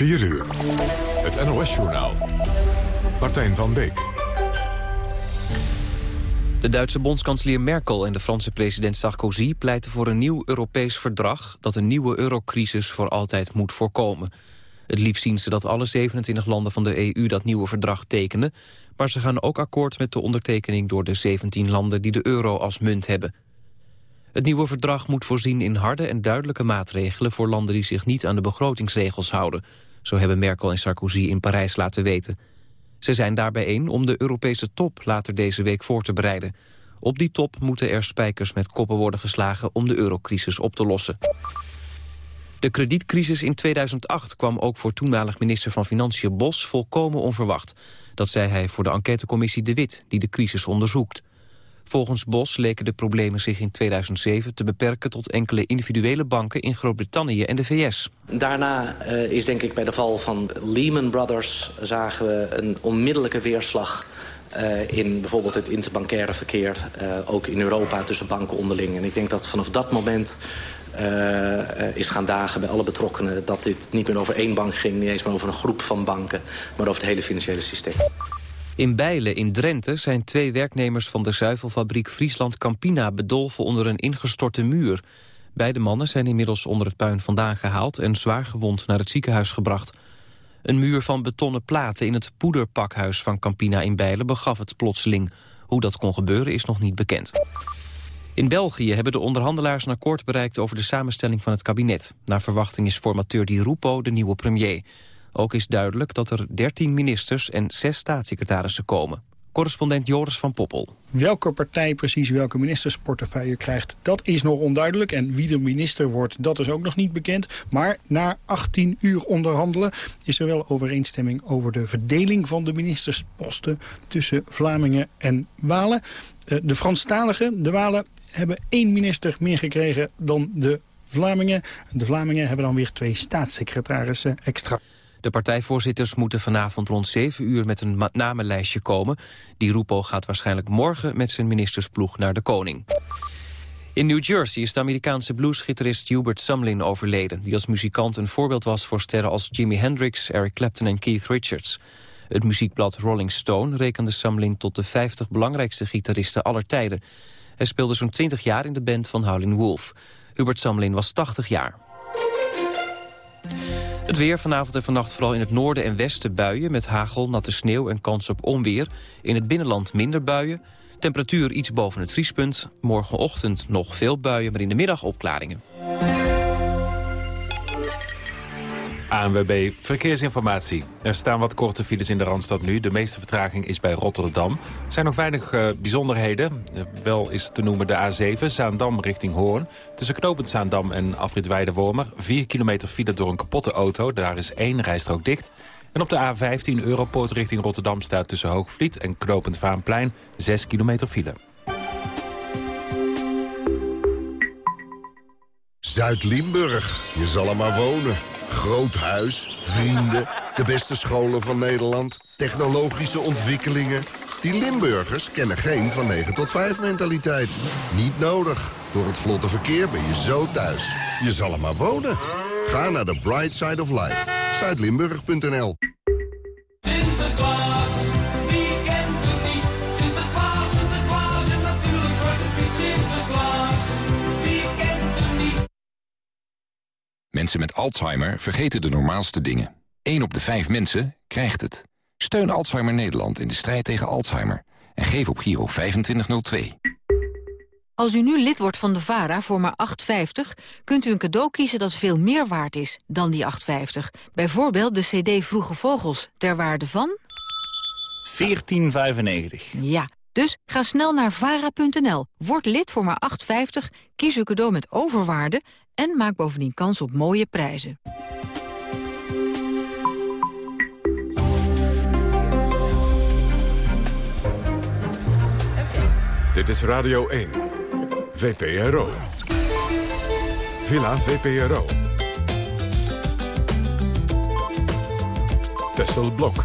4 uur. Het NOS-journaal. Martijn van Beek. De Duitse bondskanselier Merkel en de Franse president Sarkozy pleiten voor een nieuw Europees verdrag dat een nieuwe eurocrisis voor altijd moet voorkomen. Het liefst zien ze dat alle 27 landen van de EU dat nieuwe verdrag tekenen, maar ze gaan ook akkoord met de ondertekening door de 17 landen die de euro als munt hebben. Het nieuwe verdrag moet voorzien in harde en duidelijke maatregelen voor landen die zich niet aan de begrotingsregels houden. Zo hebben Merkel en Sarkozy in Parijs laten weten. Ze zijn daarbij één om de Europese top later deze week voor te bereiden. Op die top moeten er spijkers met koppen worden geslagen om de eurocrisis op te lossen. De kredietcrisis in 2008 kwam ook voor toenmalig minister van Financiën Bos volkomen onverwacht. Dat zei hij voor de enquêtecommissie De Wit, die de crisis onderzoekt. Volgens Bos leken de problemen zich in 2007 te beperken tot enkele individuele banken in Groot-Brittannië en de VS. Daarna uh, is denk ik bij de val van Lehman Brothers zagen we een onmiddellijke weerslag uh, in bijvoorbeeld het interbankaire verkeer, uh, ook in Europa tussen banken onderling. En ik denk dat vanaf dat moment is gaan dagen bij alle betrokkenen... dat dit niet meer over één bank ging, niet eens maar over een groep van banken... maar over het hele financiële systeem. In Bijlen in Drenthe zijn twee werknemers van de zuivelfabriek Friesland Campina bedolven onder een ingestorte muur. Beide mannen zijn inmiddels onder het puin vandaan gehaald en zwaar gewond naar het ziekenhuis gebracht. Een muur van betonnen platen in het poederpakhuis van Campina in Bijlen begaf het plotseling. Hoe dat kon gebeuren is nog niet bekend. In België hebben de onderhandelaars een akkoord bereikt over de samenstelling van het kabinet. Naar verwachting is formateur Di Rupo de nieuwe premier. Ook is duidelijk dat er 13 ministers en 6 staatssecretarissen komen. Correspondent Joris van Poppel. Welke partij precies welke ministersportefeuille krijgt, dat is nog onduidelijk. En wie de minister wordt, dat is ook nog niet bekend. Maar na 18 uur onderhandelen is er wel overeenstemming over de verdeling van de ministersposten tussen Vlamingen en Walen. Eh, de Franstaligen, de Walen, hebben één minister meer gekregen dan de Vlamingen. De Vlamingen hebben dan weer twee staatssecretarissen extra. De partijvoorzitters moeten vanavond rond 7 uur met een namenlijstje komen. Die Rupo gaat waarschijnlijk morgen met zijn ministersploeg naar de koning. In New Jersey is de Amerikaanse bluesgitarist Hubert Sumlin overleden... die als muzikant een voorbeeld was voor sterren als Jimi Hendrix, Eric Clapton en Keith Richards. Het muziekblad Rolling Stone rekende Sumlin tot de 50 belangrijkste gitaristen aller tijden. Hij speelde zo'n 20 jaar in de band van Howlin' Wolf. Hubert Sumlin was 80 jaar. Het weer vanavond en vannacht vooral in het noorden en westen buien... met hagel, natte sneeuw en kans op onweer. In het binnenland minder buien. Temperatuur iets boven het vriespunt. Morgenochtend nog veel buien, maar in de middag opklaringen. ANWB Verkeersinformatie. Er staan wat korte files in de Randstad nu. De meeste vertraging is bij Rotterdam. Er zijn nog weinig uh, bijzonderheden. Uh, wel is te noemen de A7, Zaandam richting Hoorn. Tussen knooppunt Zaandam en afrit Weidewormer. 4 kilometer file door een kapotte auto. Daar is één rijstrook dicht. En op de A15 Europoort richting Rotterdam staat tussen Hoogvliet en knooppunt Vaanplein 6 kilometer file. Zuid-Limburg, je zal er maar wonen. Groot huis, vrienden, de beste scholen van Nederland, technologische ontwikkelingen. Die Limburgers kennen geen van 9 tot 5 mentaliteit. Niet nodig. Door het vlotte verkeer ben je zo thuis. Je zal er maar wonen. Ga naar de Bright Side of Life. Zuidlimburg.nl Mensen met Alzheimer vergeten de normaalste dingen. 1 op de 5 mensen krijgt het. Steun Alzheimer Nederland in de strijd tegen Alzheimer. En geef op Giro 2502. Als u nu lid wordt van de VARA voor maar 8,50... kunt u een cadeau kiezen dat veel meer waard is dan die 8,50. Bijvoorbeeld de cd Vroege Vogels, ter waarde van... 14,95. Ja, dus ga snel naar vara.nl, word lid voor maar 8,50... kies uw cadeau met overwaarde en maak bovendien kans op mooie prijzen. Dit is Radio 1. VPRO. Villa VPRO. Tessel Blok.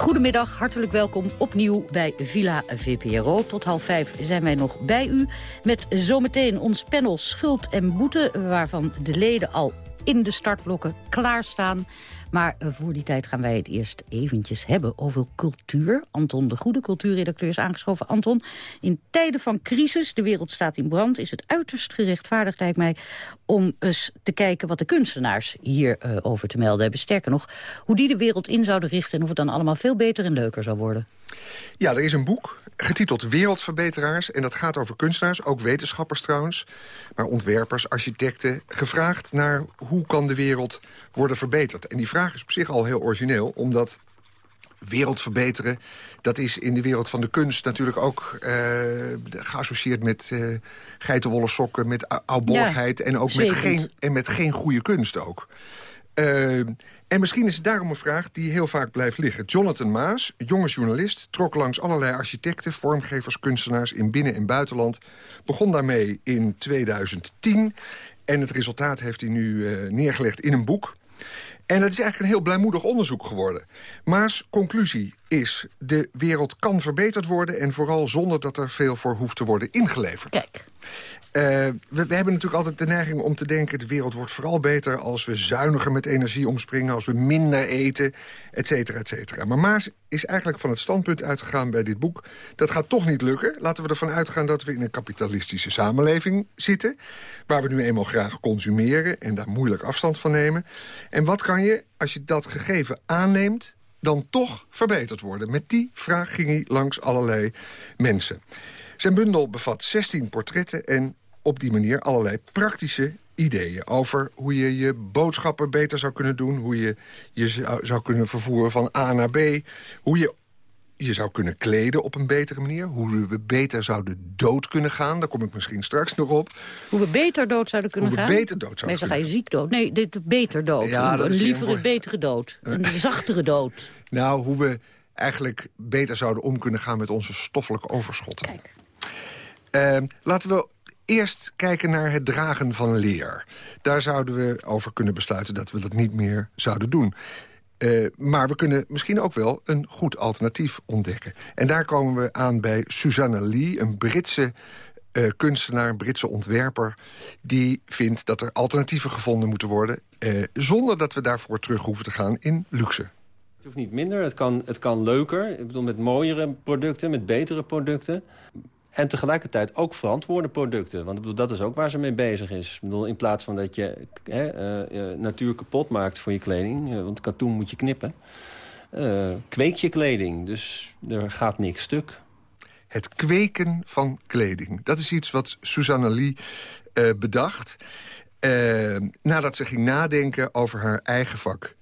Goedemiddag, hartelijk welkom opnieuw bij Villa VPRO. Tot half vijf zijn wij nog bij u met zometeen ons panel Schuld en Boete... waarvan de leden al in de startblokken klaarstaan. Maar eh, voor die tijd gaan wij het eerst eventjes hebben over cultuur. Anton de Goede, cultuurredacteur, is aangeschoven. Anton, in tijden van crisis, de wereld staat in brand... is het uiterst gerechtvaardigd, lijkt mij, om eens te kijken... wat de kunstenaars hierover over te melden hebben. Sterker nog, hoe die de wereld in zouden richten... en of het dan allemaal veel beter en leuker zou worden. Ja, er is een boek getiteld Wereldverbeteraars. En dat gaat over kunstenaars, ook wetenschappers trouwens. Maar ontwerpers, architecten, gevraagd naar hoe kan de wereld worden verbeterd. En die vraag is op zich al heel origineel, omdat wereld verbeteren... dat is in de wereld van de kunst natuurlijk ook uh, geassocieerd met uh, geitenwolle sokken... met oudbolligheid ja, en ook met geen, en met geen goede kunst ook. Uh, en misschien is het daarom een vraag die heel vaak blijft liggen. Jonathan Maas, jonge journalist, trok langs allerlei architecten... vormgevers, kunstenaars in binnen- en buitenland. Begon daarmee in 2010 en het resultaat heeft hij nu uh, neergelegd in een boek. En het is eigenlijk een heel blijmoedig onderzoek geworden. Maas' conclusie is... de wereld kan verbeterd worden... en vooral zonder dat er veel voor hoeft te worden ingeleverd. Kijk. Uh, we, we, hebben natuurlijk altijd de neiging om te denken... de wereld wordt vooral beter als we zuiniger met energie omspringen... als we minder eten, et cetera, et cetera. Maar Maas is eigenlijk van het standpunt uitgegaan bij dit boek... dat gaat toch niet lukken. Laten we ervan uitgaan dat we in een kapitalistische samenleving zitten... waar we nu eenmaal graag consumeren en daar moeilijk afstand van nemen. En wat kan je, als je dat gegeven aanneemt dan toch verbeterd worden? Met die vraag ging hij langs allerlei mensen. Zijn bundel bevat 16 portretten en op die manier allerlei praktische ideeën... over hoe je je boodschappen beter zou kunnen doen... hoe je je zou, zou kunnen vervoeren van A naar B... hoe je je zou kunnen kleden op een betere manier. Hoe we beter zouden dood kunnen gaan. Daar kom ik misschien straks nog op. Hoe we beter dood zouden kunnen Hoe we gaan? beter dood zouden Meestal ga je ziek dood. Nee, dit beter dood. Ja, een lievere, mooi. betere dood. Een zachtere dood. Nou, hoe we eigenlijk beter zouden om kunnen gaan met onze stoffelijke overschotten. Kijk. Uh, laten we eerst kijken naar het dragen van leer. Daar zouden we over kunnen besluiten dat we dat niet meer zouden doen. Uh, maar we kunnen misschien ook wel een goed alternatief ontdekken. En daar komen we aan bij Susanna Lee, een Britse uh, kunstenaar, Britse ontwerper... die vindt dat er alternatieven gevonden moeten worden... Uh, zonder dat we daarvoor terug hoeven te gaan in luxe. Het hoeft niet minder, het kan, het kan leuker. Ik bedoel, met mooiere producten, met betere producten. En tegelijkertijd ook verantwoorde producten. Want bedoel, dat is ook waar ze mee bezig is. Ik bedoel, in plaats van dat je hè, uh, natuur kapot maakt voor je kleding... Uh, want katoen moet je knippen... Uh, kweek je kleding, dus er gaat niks stuk. Het kweken van kleding. Dat is iets wat Susanna Lee bedacht... nadat ze ging nadenken over haar eigen vak.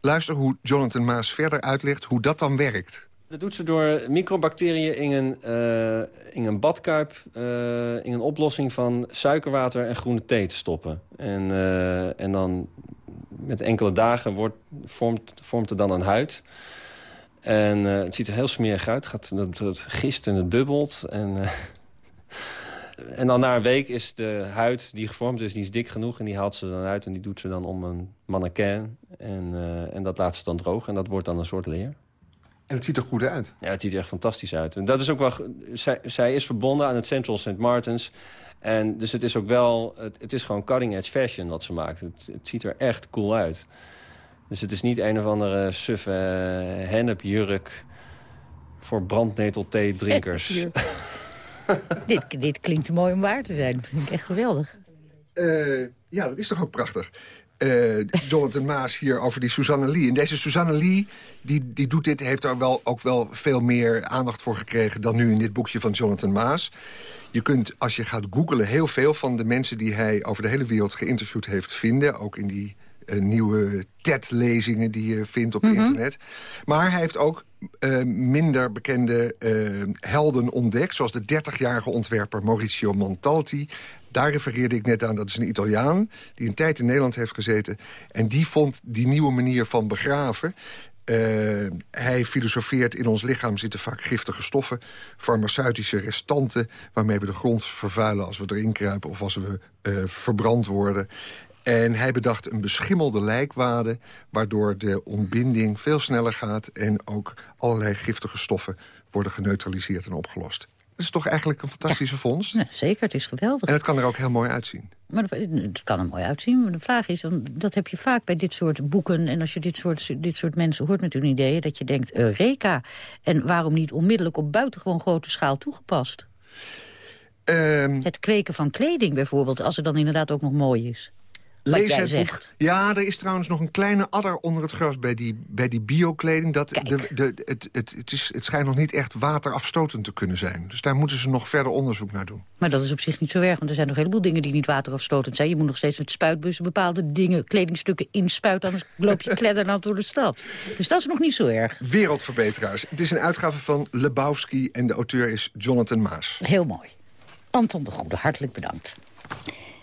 Luister hoe Jonathan Maas verder uitlegt hoe dat dan werkt. Dat doet ze door microbacteriën in een, uh, in een badkuip... Uh, in een oplossing van suikerwater en groene thee te stoppen. En, uh, en dan met enkele dagen wordt, vormt, vormt er dan een huid. En het ziet er heel smerig uit. Het, het gist en het bubbelt. En, en dan na een week is de huid die gevormd is, is dik genoeg... en die haalt ze dan uit en die doet ze dan om een mannequin. En, en dat laat ze dan droog en dat wordt dan een soort leer. En het ziet er goed uit. Ja, het ziet er echt fantastisch uit. En dat is ook wel, zij, zij is verbonden aan het Central St. Martins. En dus het is ook wel... Het, het is gewoon cutting-edge fashion wat ze maakt. Het, het, ziet er echt cool uit. Dus het is niet een of andere suffe uh, hennepjurk... voor brandnetelthee-drinkers. dit, dit klinkt mooi om waar te zijn. Dat vind ik echt geweldig. Uh, ja, dat is toch ook prachtig. Uh, Jonathan Maas hier over die Susanne Lee. En deze Susanne Lee, die, die doet dit, heeft er wel, ook wel veel meer aandacht voor gekregen... dan nu in dit boekje van Jonathan Maas. Je kunt, als je gaat googlen, heel veel van de mensen... die hij over de hele wereld geïnterviewd heeft vinden. Ook in die uh, nieuwe TED-lezingen die je vindt op mm -hmm. internet. Maar hij heeft ook uh, minder bekende helden ontdekt... zoals de 30-jarige ontwerper Mauricio Montalti... Daar refereerde ik net aan, dat is een Italiaan... die een tijd in Nederland heeft gezeten. En die vond die nieuwe manier van begraven... Uh, hij filosofeert in ons lichaam zitten vaak giftige stoffen... farmaceutische restanten waarmee we de grond vervuilen... als we erin kruipen of als we verbrand worden. En hij bedacht een beschimmelde lijkwade... waardoor de ontbinding veel sneller gaat... en ook allerlei giftige stoffen worden geneutraliseerd en opgelost. Dat is toch eigenlijk een fantastische vondst? Ja, zeker, het is geweldig. En het kan er ook heel mooi uitzien. Maar het kan er mooi uitzien. Maar de vraag is, dat heb je vaak bij dit soort boeken... en als je dit soort, dit soort mensen hoort met hun ideeën... dat je denkt, Eureka. En waarom niet onmiddellijk op buitengewoon grote schaal toegepast? Ehm, Het kweken van kleding bijvoorbeeld, als het dan inderdaad ook nog mooi is. Wat Lees jij het zegt. boek. Ja, er is trouwens nog een kleine adder onder het gras bij die, bij die biokleding. Dat de, de, het, het, het, is, het schijnt nog niet echt waterafstotend te kunnen zijn. Dus daar moeten ze nog verder onderzoek naar doen. Maar dat is op zich niet zo erg, want er zijn nog een heleboel dingen die niet waterafstotend zijn. Je moet nog steeds met spuitbussen bepaalde dingen, kledingstukken inspuiten, anders loop je kleddernat door de stad. Dus dat is nog niet zo erg. Wereldverbeteraars. Het is een uitgave van Lebowski en de auteur is Jonathan Maas. Heel mooi. Anton de Goede, hartelijk bedankt.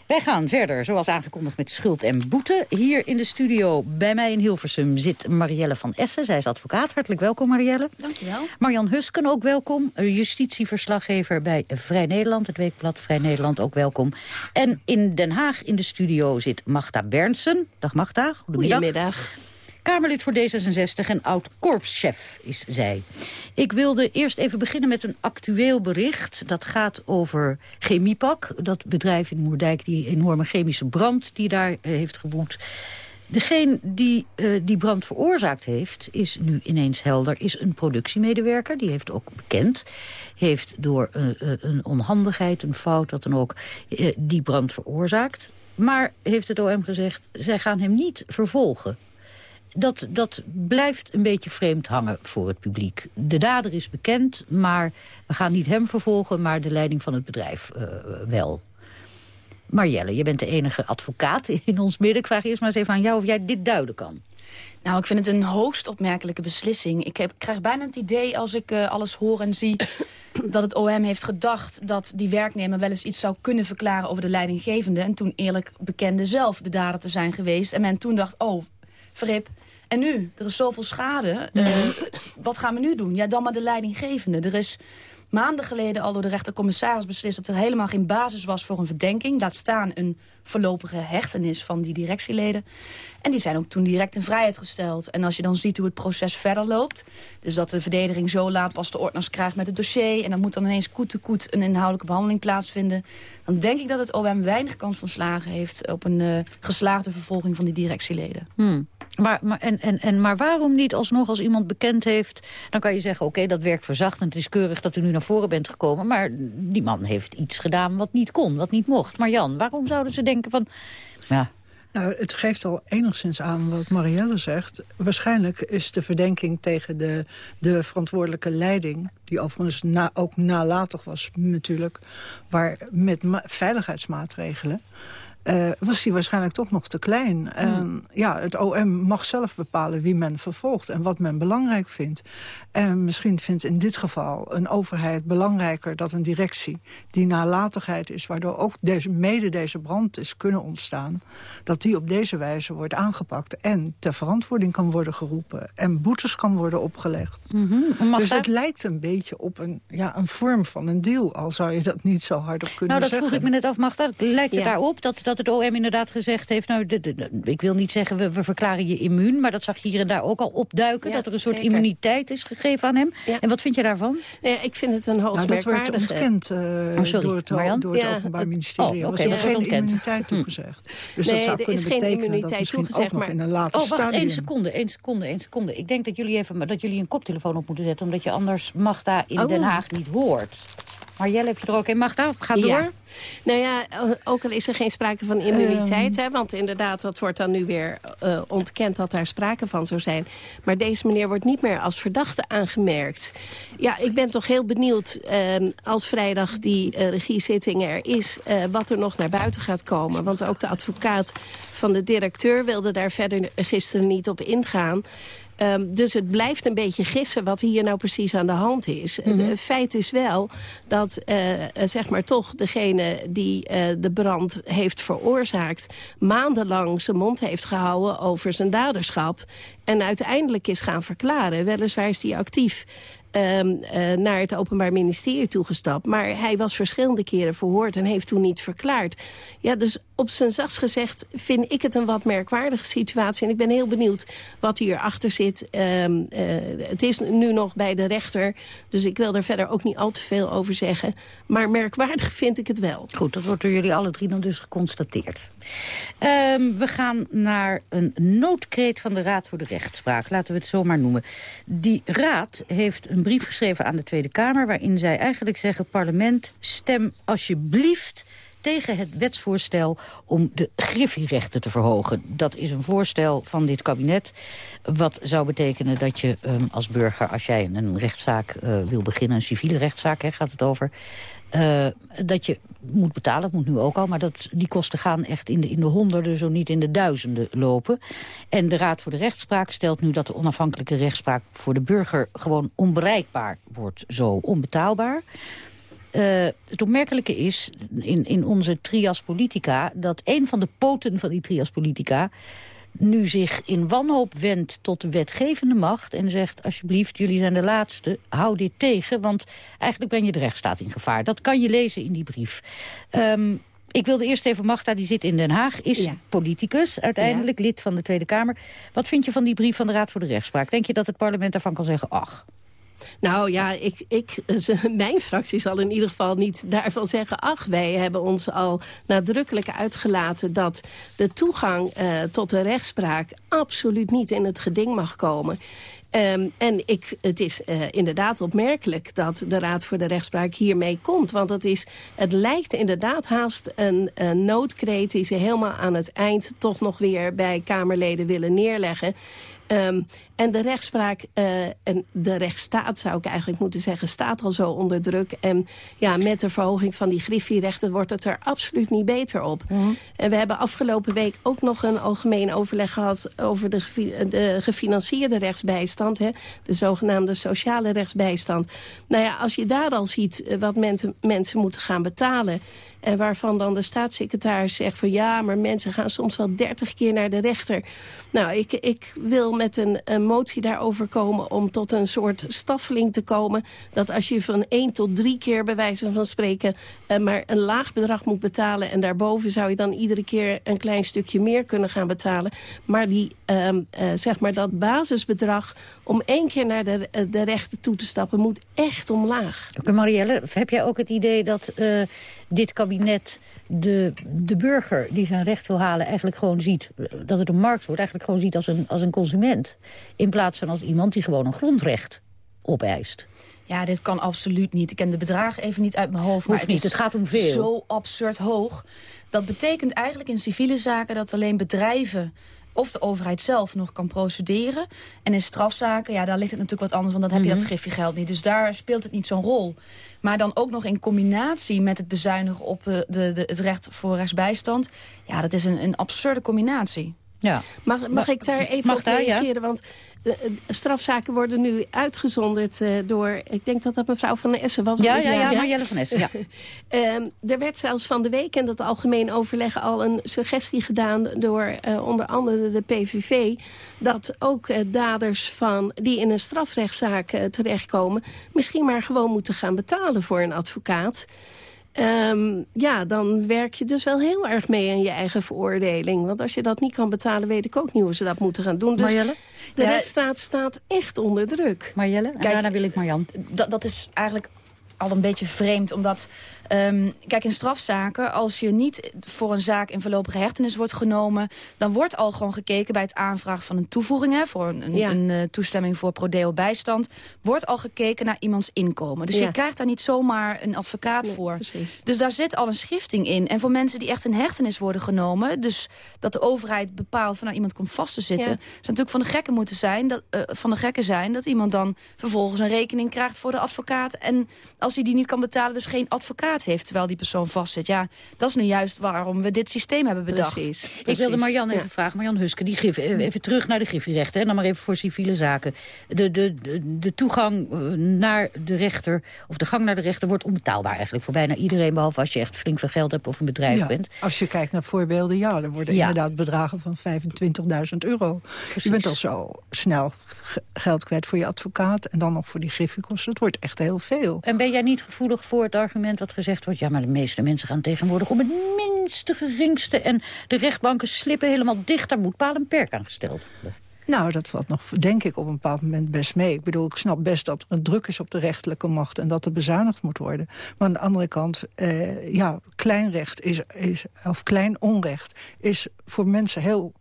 Wij gaan verder, zoals aangekondigd, met schuld en boete. Hier in de studio bij mij in Hilversum zit Marielle van Essen. Zij is advocaat. Hartelijk welkom, Marielle. Dankjewel. Marjan Husken, ook welkom. Justitieverslaggever bij Vrij Nederland. Het weekblad Vrij Nederland, ook welkom. En in Den Haag in de studio zit Magda Bernsen. Dag Magda, goedemiddag. Goedemiddag. Kamerlid voor D66 en oud-korpschef is zij. Ik wilde eerst even beginnen met een actueel bericht. Dat gaat over Chemiepak, dat bedrijf in Moerdijk... die enorme chemische brand die daar eh, heeft gewoed. Degene die eh, die brand veroorzaakt heeft, is nu ineens helder... is een productiemedewerker, die heeft ook bekend... heeft door eh, een onhandigheid, een fout, wat dan ook... die brand veroorzaakt. Maar, heeft het OM gezegd, zij gaan hem niet vervolgen dat, dat blijft een beetje vreemd hangen voor het publiek. De dader is bekend, maar we gaan niet hem vervolgen... maar de leiding van het bedrijf eh, wel. Marjelle, je bent de enige advocaat in ons midden. Ik vraag eerst maar eens even aan jou of jij dit duiden kan. Nou, ik vind het een hoogst opmerkelijke beslissing. Ik heb, krijg bijna het idee als ik eh, alles hoor en zie... dat het OM heeft gedacht dat die werknemer wel eens iets zou kunnen verklaren over de leidinggevende. En toen eerlijk bekende zelf de dader te zijn geweest. En men toen dacht, oh, verrip, en nu? Er is zoveel schade. Eh, wat gaan we nu doen? Ja, dan maar de leidinggevende. Er is maanden geleden al door de rechtercommissaris beslist... dat er helemaal geen basis was voor een verdenking. Laat staan een voorlopige hechtenis van die directieleden. En die zijn ook toen direct in vrijheid gesteld. En als je dan ziet hoe het proces verder loopt... dus dat de verdediging zo laat pas de ordners krijgt met het dossier... en dan moet dan ineens koet te koet een inhoudelijke behandeling plaatsvinden... dan denk ik dat het OM weinig kans van slagen heeft... op een eh, geslaagde vervolging van die directieleden. Hmm. Maar, maar, en, en, en, maar waarom niet alsnog als iemand bekend heeft... dan kan je zeggen, oké, dat werkt verzachtend. Het is keurig dat u nu naar voren bent gekomen. Maar die man heeft iets gedaan wat niet kon, wat niet mocht. Maar Jan, waarom zouden ze denken van... ja, Nou, het geeft al enigszins aan wat Marielle zegt. Waarschijnlijk is de verdenking tegen de, de verantwoordelijke leiding... die overigens na, ook nalatig was natuurlijk... waar met ma- veiligheidsmaatregelen... eh, was die waarschijnlijk toch nog te klein. En ja, het OM mag zelf bepalen wie men vervolgt... en wat men belangrijk vindt. En misschien vindt in dit geval een overheid belangrijker... dat een directie die nalatigheid is... waardoor ook deze, mede deze brand is kunnen ontstaan... dat die op deze wijze wordt aangepakt... en ter verantwoording kan worden geroepen... en boetes kan worden opgelegd. Mag dus het lijkt een beetje op een, ja, een vorm van een deal... al zou je dat niet zo hardop kunnen Nou, dat zeggen. vroeg ik me net af. Mag dat, lijkt het Ja. daarop dat, dat het OM inderdaad gezegd heeft... nou, de, de- de- ik wil niet zeggen we, we verklaren je immuun... maar dat zag je hier en daar ook al opduiken... Ja, dat er een soort zeker. immuniteit is gegeven aan hem. En wat vind je daarvan? Nee, ik vind het een hoogst Nou, dat wordt merkwaardige- ontkend eh, Oh, sorry, door het, door het Ja, Openbaar Ministerie. oh, Er oké, was dat er geen ontkend. immuniteit Hm. toegezegd. Dus Nee, dat zou er kunnen is geen betekenen dat immuniteit toegezegd, nog maar- in een later Oh, wacht, stadium... één seconde, één seconde, één seconde. Ik denk dat jullie, even, dat jullie een koptelefoon op moeten zetten... omdat je anders Magda in Oh. Den Haag niet hoort. Maar Jelle, heb je er ook een? Magda, ga door. Nou ja, ook al is er geen sprake van immuniteit... Hè, want inderdaad, dat wordt dan nu weer eh, ontkend dat daar sprake van zou zijn. Maar deze meneer wordt niet meer als verdachte aangemerkt. Ja, ik ben toch heel benieuwd eh, als vrijdag die eh, regiezitting er is... eh, wat er nog naar buiten gaat komen. Want ook de advocaat van de directeur wilde daar verder gisteren niet op ingaan... Ehm, dus het blijft een beetje gissen wat hier nou precies aan de hand is. Het Mhm. eh, feit is wel dat eh, eh, zeg maar toch degene die de brand heeft veroorzaakt... maandenlang zijn mond heeft gehouden over zijn daderschap... en uiteindelijk is gaan verklaren. Weliswaar is hij actief ehm, eh, naar het Openbaar Ministerie toegestapt. Maar hij was verschillende keren verhoord en heeft toen niet verklaard. Ja, dus op zijn zachtst gezegd vind ik het een wat merkwaardige situatie. En ik ben heel benieuwd wat hierachter zit. Ehm, eh, het is nu nog bij de rechter, dus ik wil er verder ook niet al te veel over zeggen. Maar merkwaardig vind ik het wel. Goed, dat wordt door jullie alle drie dan dus geconstateerd. Ehm, we gaan naar een noodkreet van de Raad voor de Rechtspraak. Laten we het zo maar noemen. Die raad heeft een brief geschreven aan de Tweede Kamer... waarin zij eigenlijk zeggen... parlement, stem alsjeblieft tegen het wetsvoorstel om de griffierechten te verhogen. Dat is een voorstel van dit kabinet. Wat zou betekenen dat je um, als burger, als jij een rechtszaak uh, wil beginnen... een civiele rechtszaak hè, gaat het over... Uh, dat je moet betalen, dat moet nu ook al... maar dat, die kosten gaan echt in de, in de honderden, zo niet in de duizenden lopen. En de Raad voor de Rechtspraak stelt nu dat de onafhankelijke rechtspraak... voor de burger gewoon onbereikbaar wordt, zo onbetaalbaar. Uh, het opmerkelijke is in, in onze trias politica... dat een van de poten van die trias politica nu zich in wanhoop wendt tot de wetgevende macht... en zegt, alsjeblieft, jullie zijn de laatste, hou dit tegen... want eigenlijk ben je de rechtsstaat in gevaar. Dat kan je lezen in die brief. Um, ik wilde eerst even, Magda, die zit in Den Haag, is ja. politicus uiteindelijk, ja. lid van de Tweede Kamer. Wat vind je van die brief van de Raad voor de Rechtspraak? Denk je dat het parlement daarvan kan zeggen, ach... Nou ja, ik, ik, mijn fractie zal in ieder geval niet daarvan zeggen... ach, wij hebben ons al nadrukkelijk uitgelaten... dat de toegang uh, tot de rechtspraak absoluut niet in het geding mag komen. Um, en ik, het is uh, inderdaad opmerkelijk dat de Raad voor de Rechtspraak hiermee komt. Want het, is, het lijkt inderdaad haast een, een noodkreet... die ze helemaal aan het eind toch nog weer bij Kamerleden willen neerleggen. Um, en de rechtspraak uh, en de rechtsstaat, zou ik eigenlijk moeten zeggen... staat al zo onder druk. En ja, met de verhoging van die griffierechten wordt het er absoluut niet beter op. Mm -hmm. En we hebben afgelopen week ook nog een algemeen overleg gehad... over de, de gefinancierde rechtsbijstand. Hè, de zogenaamde sociale rechtsbijstand. Nou ja, als je daar al ziet wat mensen, mensen moeten gaan betalen... En waarvan dan de staatssecretaris zegt van... ja, maar mensen gaan soms wel dertig keer naar de rechter. Nou, ik, ik wil met een, een motie daarover komen... om tot een soort staffeling te komen... dat als je van één tot drie keer bij wijze van spreken... Uh, maar een laag bedrag moet betalen... en daarboven zou je dan iedere keer een klein stukje meer kunnen gaan betalen. Maar, die, uh, uh, zeg maar dat basisbedrag om één keer naar de, de rechter toe te stappen... moet echt omlaag. Oké, Marielle, heb jij ook het idee dat dit kabinet de, de burger die zijn recht wil halen eigenlijk gewoon ziet... dat het een markt wordt, eigenlijk gewoon ziet als een, als een consument... in plaats van als iemand die gewoon een grondrecht opeist? Ja, dit kan absoluut niet. Ik ken de bedragen even niet uit mijn hoofd. maar het niet, het gaat om veel. zo absurd hoog. Dat betekent eigenlijk in civiele zaken dat alleen bedrijven of de overheid zelf nog kan procederen. En in strafzaken, ja, daar ligt het natuurlijk wat anders... want dan heb je dat Mhm. schriftgeld niet. Dus daar speelt het niet zo'n rol. Maar dan ook nog in combinatie met het bezuinigen op de, de, de, het recht voor rechtsbijstand... ja, dat is een, een absurde combinatie. Ja. Mag, mag ik daar even mag op daar, ja? reageren? Want de, de strafzaken worden nu uitgezonderd uh, door... ik denk dat dat mevrouw Van Essen was. Ja, ja, ja, Marjelle van Essen, ja. um, er werd zelfs van de week in dat algemeen overleg al een suggestie gedaan... door onder andere de PVV... dat ook daders van, die in een strafrechtszaak terechtkomen... misschien maar gewoon moeten gaan betalen voor een advocaat... Um, ja, dan werk je dus wel heel erg mee aan je eigen veroordeling. Want als je dat niet kan betalen, weet ik ook niet hoe ze dat moeten gaan doen. Dus Marjelle? de Ja. rechtsstaat staat echt onder druk. Marjelle, en Kijk, daarna wil ik Marjan. Dat, dat is eigenlijk al een beetje vreemd, omdat... Um, kijk, in strafzaken, als je niet voor een zaak in voorlopige hechtenis wordt genomen... dan wordt al gewoon gekeken bij het aanvragen van een toevoeging... Hè, voor een, een, Ja. een, uh, toestemming voor prodeo bijstand... wordt al gekeken naar iemands inkomen. Dus Ja. je krijgt daar niet zomaar een advocaat Nee, voor. precies. Dus daar zit al een schifting in. En voor mensen die echt in hechtenis worden genomen... dus dat de overheid bepaalt van nou, iemand komt vast te zitten... Ja. zou natuurlijk van de gekken moeten zijn... Dat, uh, van de gekken zijn dat iemand dan vervolgens een rekening krijgt voor de advocaat... en als hij die niet kan betalen, dus geen advocaat heeft... terwijl die persoon vastzit. Ja, dat is nu juist waarom we dit systeem hebben bedacht. Precies. Ik wilde Marjan even vragen, Marjan Huske, die Griff, eh, even terug naar de griffierechten. En dan maar even voor civiele zaken. De, de, de, de toegang eh, naar de rechter, of de gang naar de rechter, wordt onbetaalbaar eigenlijk voor bijna iedereen. Behalve als je echt flink veel geld hebt of een bedrijf Ja, bent. Als je kijkt naar voorbeelden, ja, er worden Ja. inderdaad bedragen van 25.000 euro. Je bent al zo snel geld kwijt voor je advocaat en dan nog voor die griffiekosten. Het wordt echt heel veel. En ben jij niet gevoelig voor het argument dat gezegd wordt... ja, maar de meeste mensen gaan tegenwoordig om het minste geringste... en de rechtbanken slippen helemaal dicht, daar moet paal en perk aan gesteld worden. Nou, dat valt nog, denk ik, op een bepaald moment best mee. Ik bedoel, ik snap best dat er druk is op de rechterlijke macht... en dat er bezuinigd moet worden. Maar aan de andere kant, eh, ja, kleinrecht is, is, of klein onrecht... is voor mensen heel,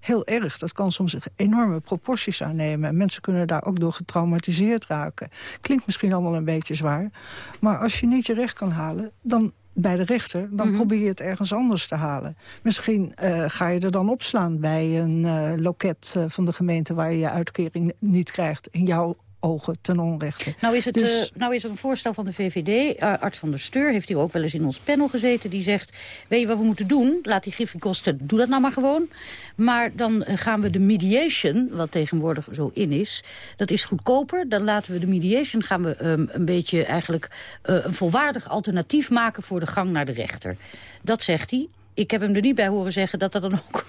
heel erg. Dat kan soms enorme proporties aannemen. En mensen kunnen daar ook door getraumatiseerd raken. Klinkt misschien allemaal een beetje zwaar. Maar als je niet je recht kan halen... dan bij de rechter, dan probeer je het ergens anders te halen. Misschien eh, ga je er dan opslaan bij een eh, loket eh, van de gemeente... waar je je uitkering niet krijgt, in jouw ogen ten onrechte. Nou is, het, Dus- eh, nou is er een voorstel van de VVD. eh, Art van der Steur heeft hier ook wel eens in ons panel gezeten. Die zegt, weet je wat we moeten doen? Laat die griffiekosten, doe dat nou maar gewoon. Maar dan eh, gaan we de mediation, wat tegenwoordig zo in is... dat is goedkoper. Dan laten we de mediation gaan we ehm, een beetje eigenlijk... een volwaardig alternatief maken voor de gang naar de rechter. Dat zegt hij. Ik heb hem er niet bij horen zeggen dat dat dan ook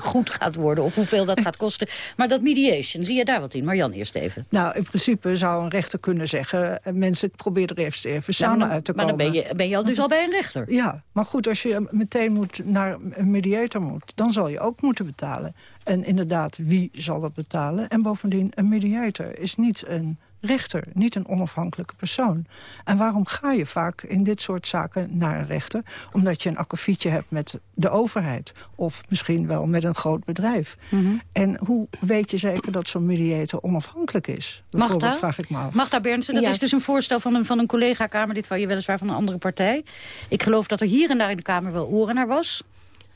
vergoed gaat worden... of hoeveel dat gaat kosten. Maar dat mediation, zie je daar wat in? Marjan eerst even. Nou, in principe zou een rechter kunnen zeggen... eh, mensen, probeer er eerst even maar samen dan- uit te maar komen. dan ben je, ben je al dus al bij een rechter. Ja, maar goed, als je meteen moet naar een mediator moet... dan zal je ook moeten betalen. En inderdaad, wie zal dat betalen? En bovendien, een mediator is niet een rechter, niet een onafhankelijke persoon. En waarom ga je vaak in dit soort zaken naar een rechter? Omdat je een akkefietje hebt met de overheid. Of misschien wel met een groot bedrijf. Mhm. En hoe weet je zeker dat zo'n mediator onafhankelijk is? Bijvoorbeeld, Magda? vraag ik me af. Magda Bernsen, dat Ja. is dus een voorstel van een, van een collega-Kamerlid... van je weliswaar van een andere partij. Ik geloof dat er hier en daar in de Kamer wel oren naar was.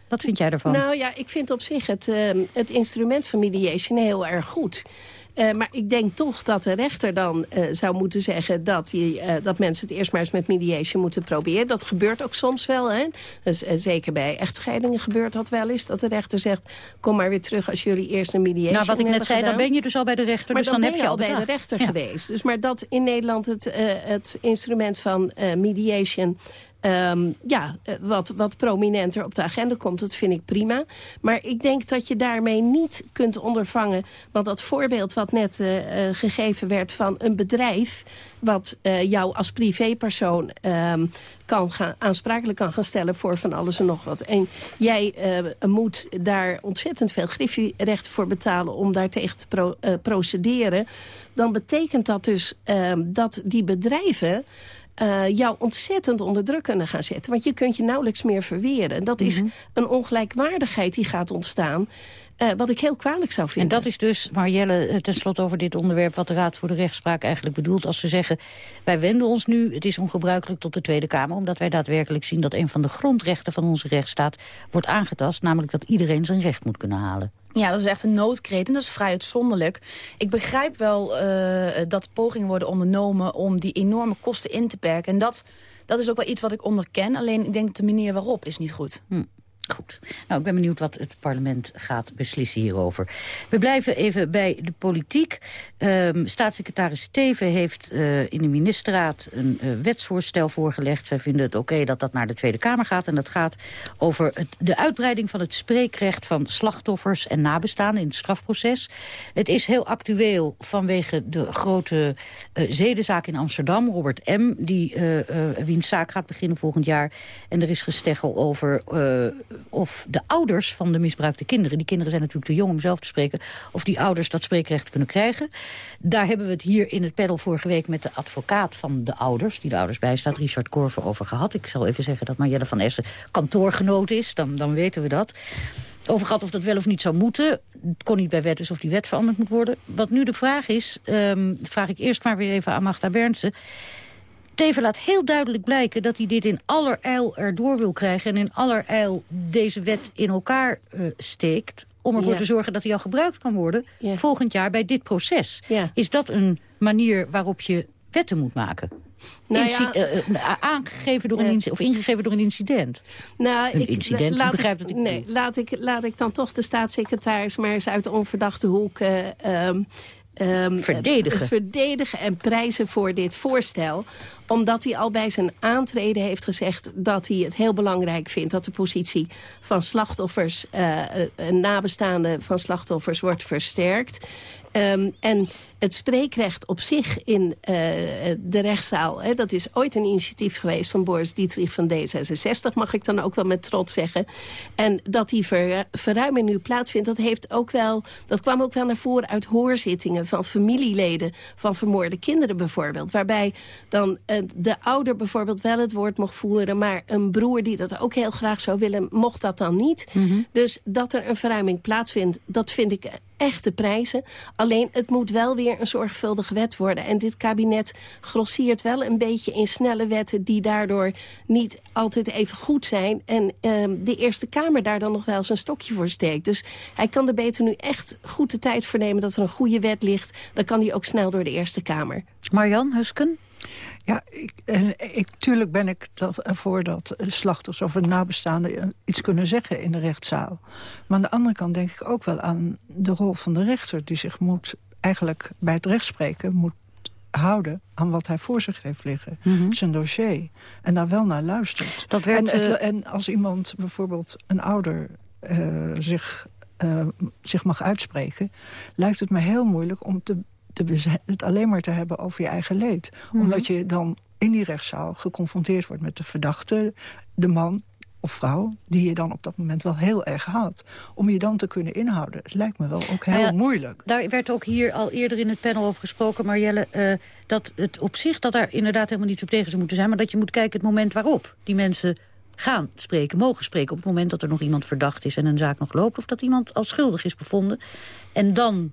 Wat vind jij ervan? Nou ja, ik vind op zich het, ehm, het instrument van mediation heel erg goed. Eh, maar ik denk toch dat de rechter dan eh, zou moeten zeggen... Dat, die, eh, dat mensen het eerst maar eens met mediation moeten proberen. Dat gebeurt ook soms wel. Hè? Dus, zeker bij echtscheidingen gebeurt dat wel eens. Dat de rechter zegt, kom maar weer terug als jullie eerst een mediation nou, wat ik net zei, dan ben je dus al bij de rechter. Maar dus dan, dan, ben heb je al bij de rechter Ja. geweest. Dus maar dat in Nederland het, het instrument van mediation... ehm, ja, eh, wat, wat prominenter op de agenda komt, dat vind ik prima. Maar ik denk dat je daarmee niet kunt ondervangen... want dat voorbeeld wat net eh, eh, gegeven werd van een bedrijf... wat jou als privépersoon ehm, kan gaan, aansprakelijk kan gaan stellen... voor van alles en nog wat. En jij moet daar ontzettend veel griffierechten voor betalen... om daartegen te pro- procederen. Dan betekent dat dus ehm, dat die bedrijven eh, jou ontzettend onder druk kunnen gaan zetten. Want je kunt je nauwelijks meer verweren. Dat is een ongelijkwaardigheid die gaat ontstaan. eh, wat ik heel kwalijk zou En vinden. dat is dus, Marielle, eh, tenslotte over dit onderwerp... wat de Raad voor de Rechtspraak eigenlijk bedoelt als ze zeggen... wij wenden ons nu, het is ongebruikelijk tot de Tweede Kamer... omdat wij daadwerkelijk zien dat een van de grondrechten van onze rechtsstaat... wordt aangetast, namelijk dat iedereen zijn recht moet kunnen halen. Ja, dat is echt een noodkreet en dat is vrij uitzonderlijk. Ik begrijp wel eh, dat pogingen worden ondernomen om die enorme kosten in te perken. En dat, dat is ook wel iets wat ik onderken. Alleen ik denk de manier waarop is niet goed. Hm. Goed. Nou, ik ben benieuwd wat het parlement gaat beslissen hierover. We blijven even bij de politiek. Ehm, staatssecretaris Steven heeft eh, in de ministerraad een eh, wetsvoorstel voorgelegd. Zij vinden het oké dat dat naar de Tweede Kamer gaat. En dat gaat over het, de uitbreiding van het spreekrecht van slachtoffers en nabestaanden in het strafproces. Het is heel actueel vanwege de grote eh, zedenzaak in Amsterdam. Robert M., die, wiens zaak gaat beginnen volgend jaar. En er is gesteggel over of de ouders van de misbruikte kinderen... die kinderen zijn natuurlijk te jong om zelf te spreken... of die ouders dat spreekrecht kunnen krijgen. Daar hebben we het hier in het panel vorige week... met de advocaat van de ouders, die de ouders bijstaat... Richard Korver, over gehad. Ik zal even zeggen dat Marjelle van Essen kantoorgenoot is. Dan, dan weten we dat. Over gehad of dat wel of niet zou moeten. Het kon niet bij wet, dus of die wet veranderd moet worden. Wat nu de vraag is, ehm, vraag ik eerst maar weer even aan Magda Bernsen... Teven laat heel duidelijk blijken dat hij dit in allerijl erdoor wil krijgen... en in allerijl deze wet in elkaar eh, steekt... om ervoor Ja. te zorgen dat hij al gebruikt kan worden... Ja. volgend jaar bij dit proces. Ja. Is dat een manier waarop je wetten moet maken. Nou ja. eh, eh, aangegeven door een Nee. inci- of ingegeven door een incident. Nou, Een ik, incident, laat ik, wat ik nee, laat ik, laat ik dan toch de staatssecretaris maar eens uit de onverdachte hoek... eh, ehm, ehm, Verdedigen. verdedigen en prijzen voor dit voorstel omdat hij al bij zijn aantreden heeft gezegd dat hij het heel belangrijk vindt... dat de positie van slachtoffers eh, eh, en nabestaanden van slachtoffers wordt versterkt. Ehm, en het spreekrecht op zich in eh, de rechtszaal... Hè, dat is ooit een initiatief geweest van Boris Dietrich van D66... mag ik dan ook wel met trots zeggen. En dat die ver, verruiming nu plaatsvindt, dat, heeft ook wel, dat kwam ook wel naar voren... uit hoorzittingen van familieleden van vermoorde kinderen bijvoorbeeld. Waarbij dan de ouder bijvoorbeeld wel het woord mocht voeren... maar een broer die dat ook heel graag zou willen, mocht dat dan niet. Dus dat er een verruiming plaatsvindt, dat vind ik echte prijzen. Alleen het moet wel weer een zorgvuldige wet worden. En dit kabinet grossiert wel een beetje in snelle wetten... die daardoor niet altijd even goed zijn. En ehm, de Eerste Kamer daar dan nog wel zijn stokje voor steekt. Dus hij kan er beter nu echt goed de tijd voor nemen... dat er een goede wet ligt. Dan kan die ook snel door de Eerste Kamer. Marjan Husken? Ja, ik, en ik, tuurlijk ben ik ervoor dat slachtoffers of nabestaanden eh, iets kunnen zeggen in de rechtszaal. Maar aan de andere kant denk ik ook wel aan de rol van de rechter... die zich moet eigenlijk bij het rechtspreken moet houden aan wat hij voor zich heeft liggen. Zijn dossier. En daar wel naar luistert. Dat werd, en, eh, en als iemand bijvoorbeeld een ouder eh, zich, zich mag uitspreken... lijkt het me heel moeilijk om te, te het alleen maar te hebben over je eigen leed. Mhm. Omdat je dan in die rechtszaal geconfronteerd wordt met de verdachte, de man of vrouw... die je dan op dat moment wel heel erg haat. Om je dan te kunnen inhouden. Het lijkt me wel ook heel Nou ja, moeilijk. Daar werd ook hier al eerder in het panel over gesproken, Marjelle... eh, dat het op zich, dat daar inderdaad helemaal niet op tegen zou moeten zijn... maar dat je moet kijken het moment waarop die mensen gaan spreken, mogen spreken... op het moment dat er nog iemand verdacht is en een zaak nog loopt... of dat iemand als schuldig is bevonden. En dan,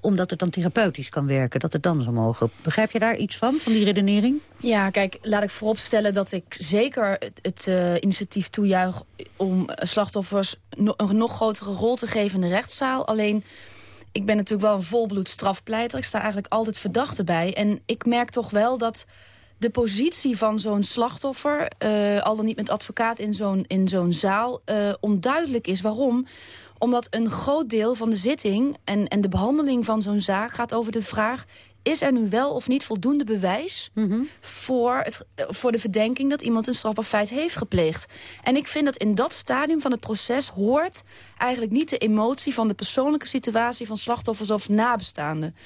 omdat het dan therapeutisch kan werken, dat het dan zou mogen. Begrijp je daar iets van, van die redenering? Ja, kijk, laat ik vooropstellen dat ik zeker het, eh, initiatief toejuich... om eh, slachtoffers een nog grotere rol te geven in de rechtszaal. Alleen, ik ben natuurlijk wel een volbloed strafpleiter. Ik sta eigenlijk altijd verdachte bij. En ik merk toch wel dat de positie van zo'n slachtoffer... eh, al dan niet met advocaat in zo'n zo'n zaal, onduidelijk is. Waarom? Omdat een groot deel van de zitting en, en de behandeling van zo'n zaak... gaat over de vraag, is er nu wel of niet voldoende bewijs... voor, het, voor de verdenking dat iemand een strafbaar feit heeft gepleegd. En ik vind dat in dat stadium van het proces hoort eigenlijk niet de emotie... van de persoonlijke situatie van slachtoffers of nabestaanden.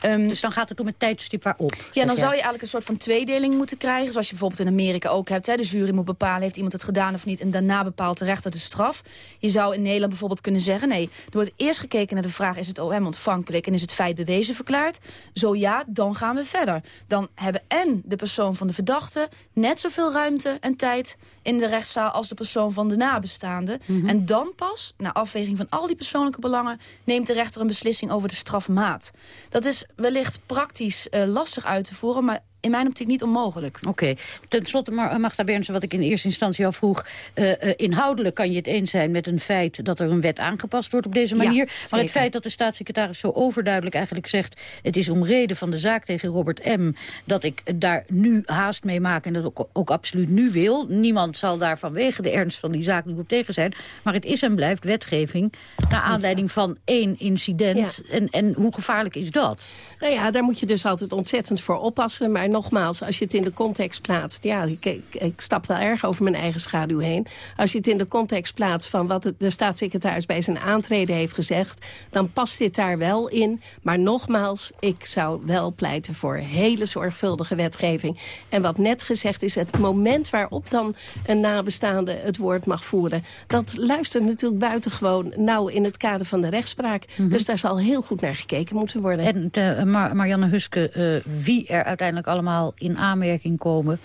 Dus dan gaat het om het tijdstip waarop? Ja, dan zou je eigenlijk een soort van tweedeling moeten krijgen. Zoals je bijvoorbeeld in Amerika ook hebt. Hè. De jury moet bepalen, heeft iemand het gedaan of niet. En daarna bepaalt de rechter de straf. Je zou in Nederland bijvoorbeeld kunnen zeggen... nee, er wordt eerst gekeken naar de vraag... is het OM ontvankelijk en is het feit bewezen verklaard? Zo ja, dan gaan we verder. Dan hebben en de persoon van de verdachte... net zoveel ruimte en tijd in de rechtszaal... als de persoon van de nabestaande. En dan pas, na afweging van al die persoonlijke belangen... neemt de rechter een beslissing over de strafmaat. Dat is wellicht praktisch eh, lastig uit te voeren... maar in mijn optiek niet onmogelijk. Oké. Ten slotte, Mar- Magda Bernsen, wat ik in eerste instantie al vroeg... eh, eh, inhoudelijk kan je het eens zijn met een feit dat er een wet aangepast wordt op deze Ja, manier. maar zeker. het feit dat de staatssecretaris zo overduidelijk eigenlijk zegt... het is om reden van de zaak tegen Robert M. dat ik daar nu haast mee maak en dat ook, ook absoluut nu wil. Niemand zal daar vanwege de ernst van die zaak nu op tegen zijn. Maar het is en blijft wetgeving naar aanleiding van één incident. En, en hoe gevaarlijk is dat? Nou ja, daar moet je dus altijd ontzettend voor oppassen. Maar nogmaals, als je het in de context plaatst... ja, ik, ik, ik stap wel erg over mijn eigen schaduw heen. Als je het in de context plaatst van wat de staatssecretaris... bij zijn aantreden heeft gezegd... dan past dit daar wel in. Maar nogmaals, ik zou wel pleiten voor hele zorgvuldige wetgeving. En wat net gezegd is, het moment waarop dan een nabestaande het woord mag voeren... dat luistert natuurlijk buitengewoon nauw in het kader van de rechtspraak. Dus daar zal heel goed naar gekeken moeten worden. En eh, Mar- Marianne Huske, eh, wie er uiteindelijk allemaal in aanmerking komen...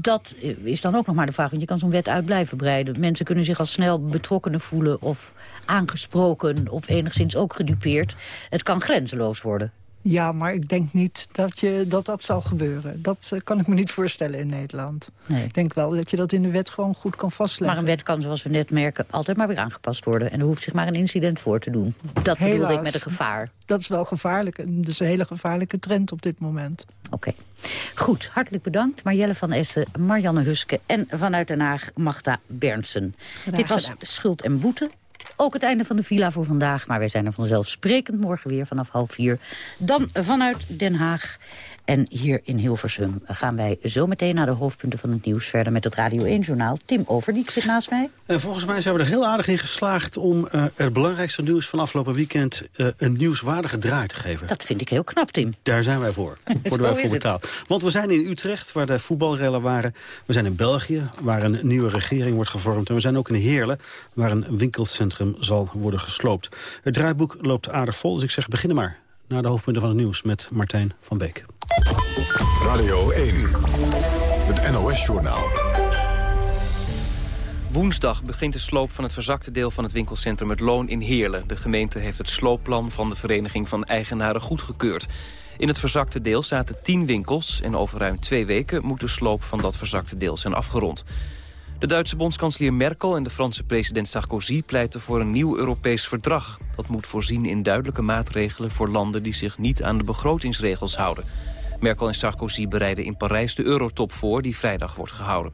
dat is dan ook nog maar de vraag. Want je kan zo'n wet uit blijven breiden. Mensen kunnen zich al snel betrokkenen voelen... of aangesproken of enigszins ook gedupeerd. Het kan grenzeloos worden. Ja, maar ik denk niet dat je, dat, dat zal gebeuren. Dat eh, kan ik me niet voorstellen in Nederland. Nee. Ik denk wel dat je dat in de wet gewoon goed kan vastleggen. Maar een wet kan, zoals we net merken, altijd maar weer aangepast worden. En er hoeft zich maar een incident voor te doen. Dat bedoel ik Helaas. met een gevaar. Dat is wel gevaarlijk. Dat is een hele gevaarlijke trend op dit moment. Oké. Goed, hartelijk bedankt. Marjelle van Essen, Marianne Huske en vanuit Den Haag Magda Bernsen. Dit was. Schuld en Boete. Ook het einde van de villa voor vandaag. Maar wij zijn er vanzelfsprekend morgen weer vanaf half vier. Dan vanuit Den Haag. En hier in Hilversum gaan wij zo meteen naar de hoofdpunten van het nieuws... verder met het Radio 1-journaal. Tim Overdiek zit naast mij. En volgens mij zijn we er heel aardig in geslaagd om eh, het belangrijkste nieuws van afgelopen weekend eh, een nieuwswaardige draai te geven. Dat vind ik heel knap, Tim. Daar zijn wij voor. Worden wij voor het. betaald. Want we zijn in Utrecht, waar de voetbalrellen waren. We zijn in België, waar een nieuwe regering wordt gevormd. En we zijn ook in Heerlen, waar een winkelcentrum zal worden gesloopt. Het draaiboek loopt aardig vol, dus ik zeg beginnen maar. Naar de hoofdpunten van het nieuws met Martijn van Beek. Radio 1, het NOS-journaal. Woensdag begint de sloop van het verzakte deel van het winkelcentrum Het Loon in Heerlen. De gemeente heeft het sloopplan van de Vereniging van Eigenaren goedgekeurd. In het verzakte deel zaten tien winkels... en over ruim twee weken moet de sloop van dat verzakte deel zijn afgerond. De Duitse bondskanselier Merkel en de Franse president Sarkozy pleiten voor een nieuw Europees verdrag. Dat moet voorzien in duidelijke maatregelen voor landen die zich niet aan de begrotingsregels houden. Merkel en Sarkozy bereiden in Parijs de eurotop voor die vrijdag wordt gehouden.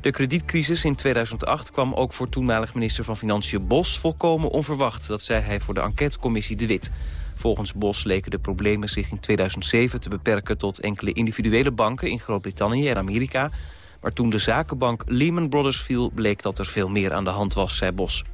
De kredietcrisis in 2008 kwam ook voor toenmalig minister van Financiën Bos volkomen onverwacht. Dat zei hij voor de enquêtecommissie De Wit. Volgens Bos leken de problemen zich in 2007 te beperken tot enkele individuele banken in Groot-Brittannië en Amerika. Maar toen de zakenbank Lehman Brothers viel, bleek dat er veel meer aan de hand was, zei Bos.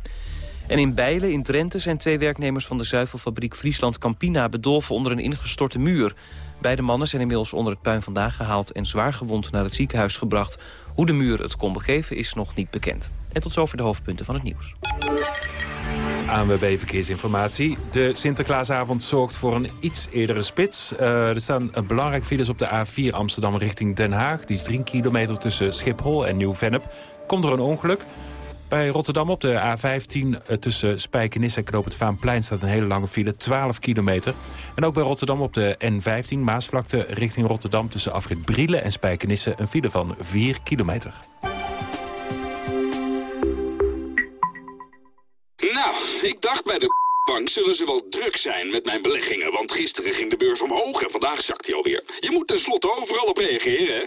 En in Bijlen in Drenthe zijn twee werknemers van de zuivelfabriek Friesland Campina bedolven onder een ingestorte muur. Beide mannen zijn inmiddels onder het puin vandaan gehaald en zwaar gewond naar het ziekenhuis gebracht. Hoe de muur het kon begeven is nog niet bekend. En tot zover de hoofdpunten van het nieuws. ANWB Verkeersinformatie. De Sinterklaasavond zorgt voor een iets eerdere spits. Eh, er staan een belangrijk files op de A4 Amsterdam richting Den Haag. Die is 3 kilometer tussen Schiphol en Nieuw-Vennep. Komt er een ongeluk. Bij Rotterdam op de A15 eh, tussen Spijkenisse en Knoop het Vaanplein staat een hele lange file, 12 kilometer. En ook bij Rotterdam op de N15 Maasvlakte richting Rotterdam tussen Afrit Brielen en Spijkenisse een file van 4 kilometer. Nou, ik dacht bij de bank zullen ze wel druk zijn met mijn beleggingen. Want gisteren ging de beurs omhoog en vandaag zakt hij alweer. Je moet tenslotte overal op reageren, hè?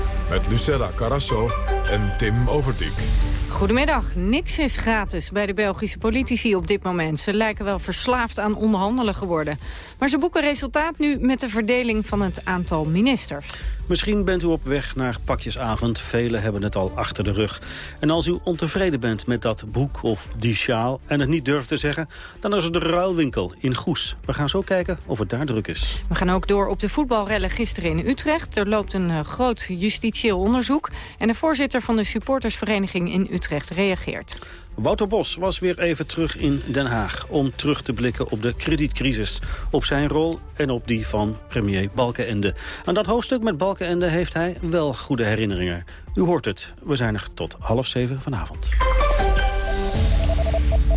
Met Lucella Carasso en Tim Overdijk. Goedemiddag. Niks is gratis bij de Belgische politici op dit moment. Ze lijken wel verslaafd aan onderhandelen geworden. Maar ze boeken resultaat nu met de verdeling van het aantal ministers. Misschien bent u op weg naar pakjesavond. Velen hebben het al achter de rug. En als u ontevreden bent met dat broek of die sjaal... en het niet durft te zeggen, dan is er de ruilwinkel in Goes. We gaan zo kijken of het daar druk is. We gaan ook door op de voetbalrellen gisteren in Utrecht. Er loopt een eh, groot justitieel onderzoek. En de voorzitter van de supportersvereniging in Utrecht reageert. Wouter Bos was weer even terug in Den Haag... om terug te blikken op de kredietcrisis. Op zijn rol en op die van premier Balkenende. Aan dat hoofdstuk met Balkenende heeft hij wel goede herinneringen. U hoort het. We zijn er tot half zeven vanavond.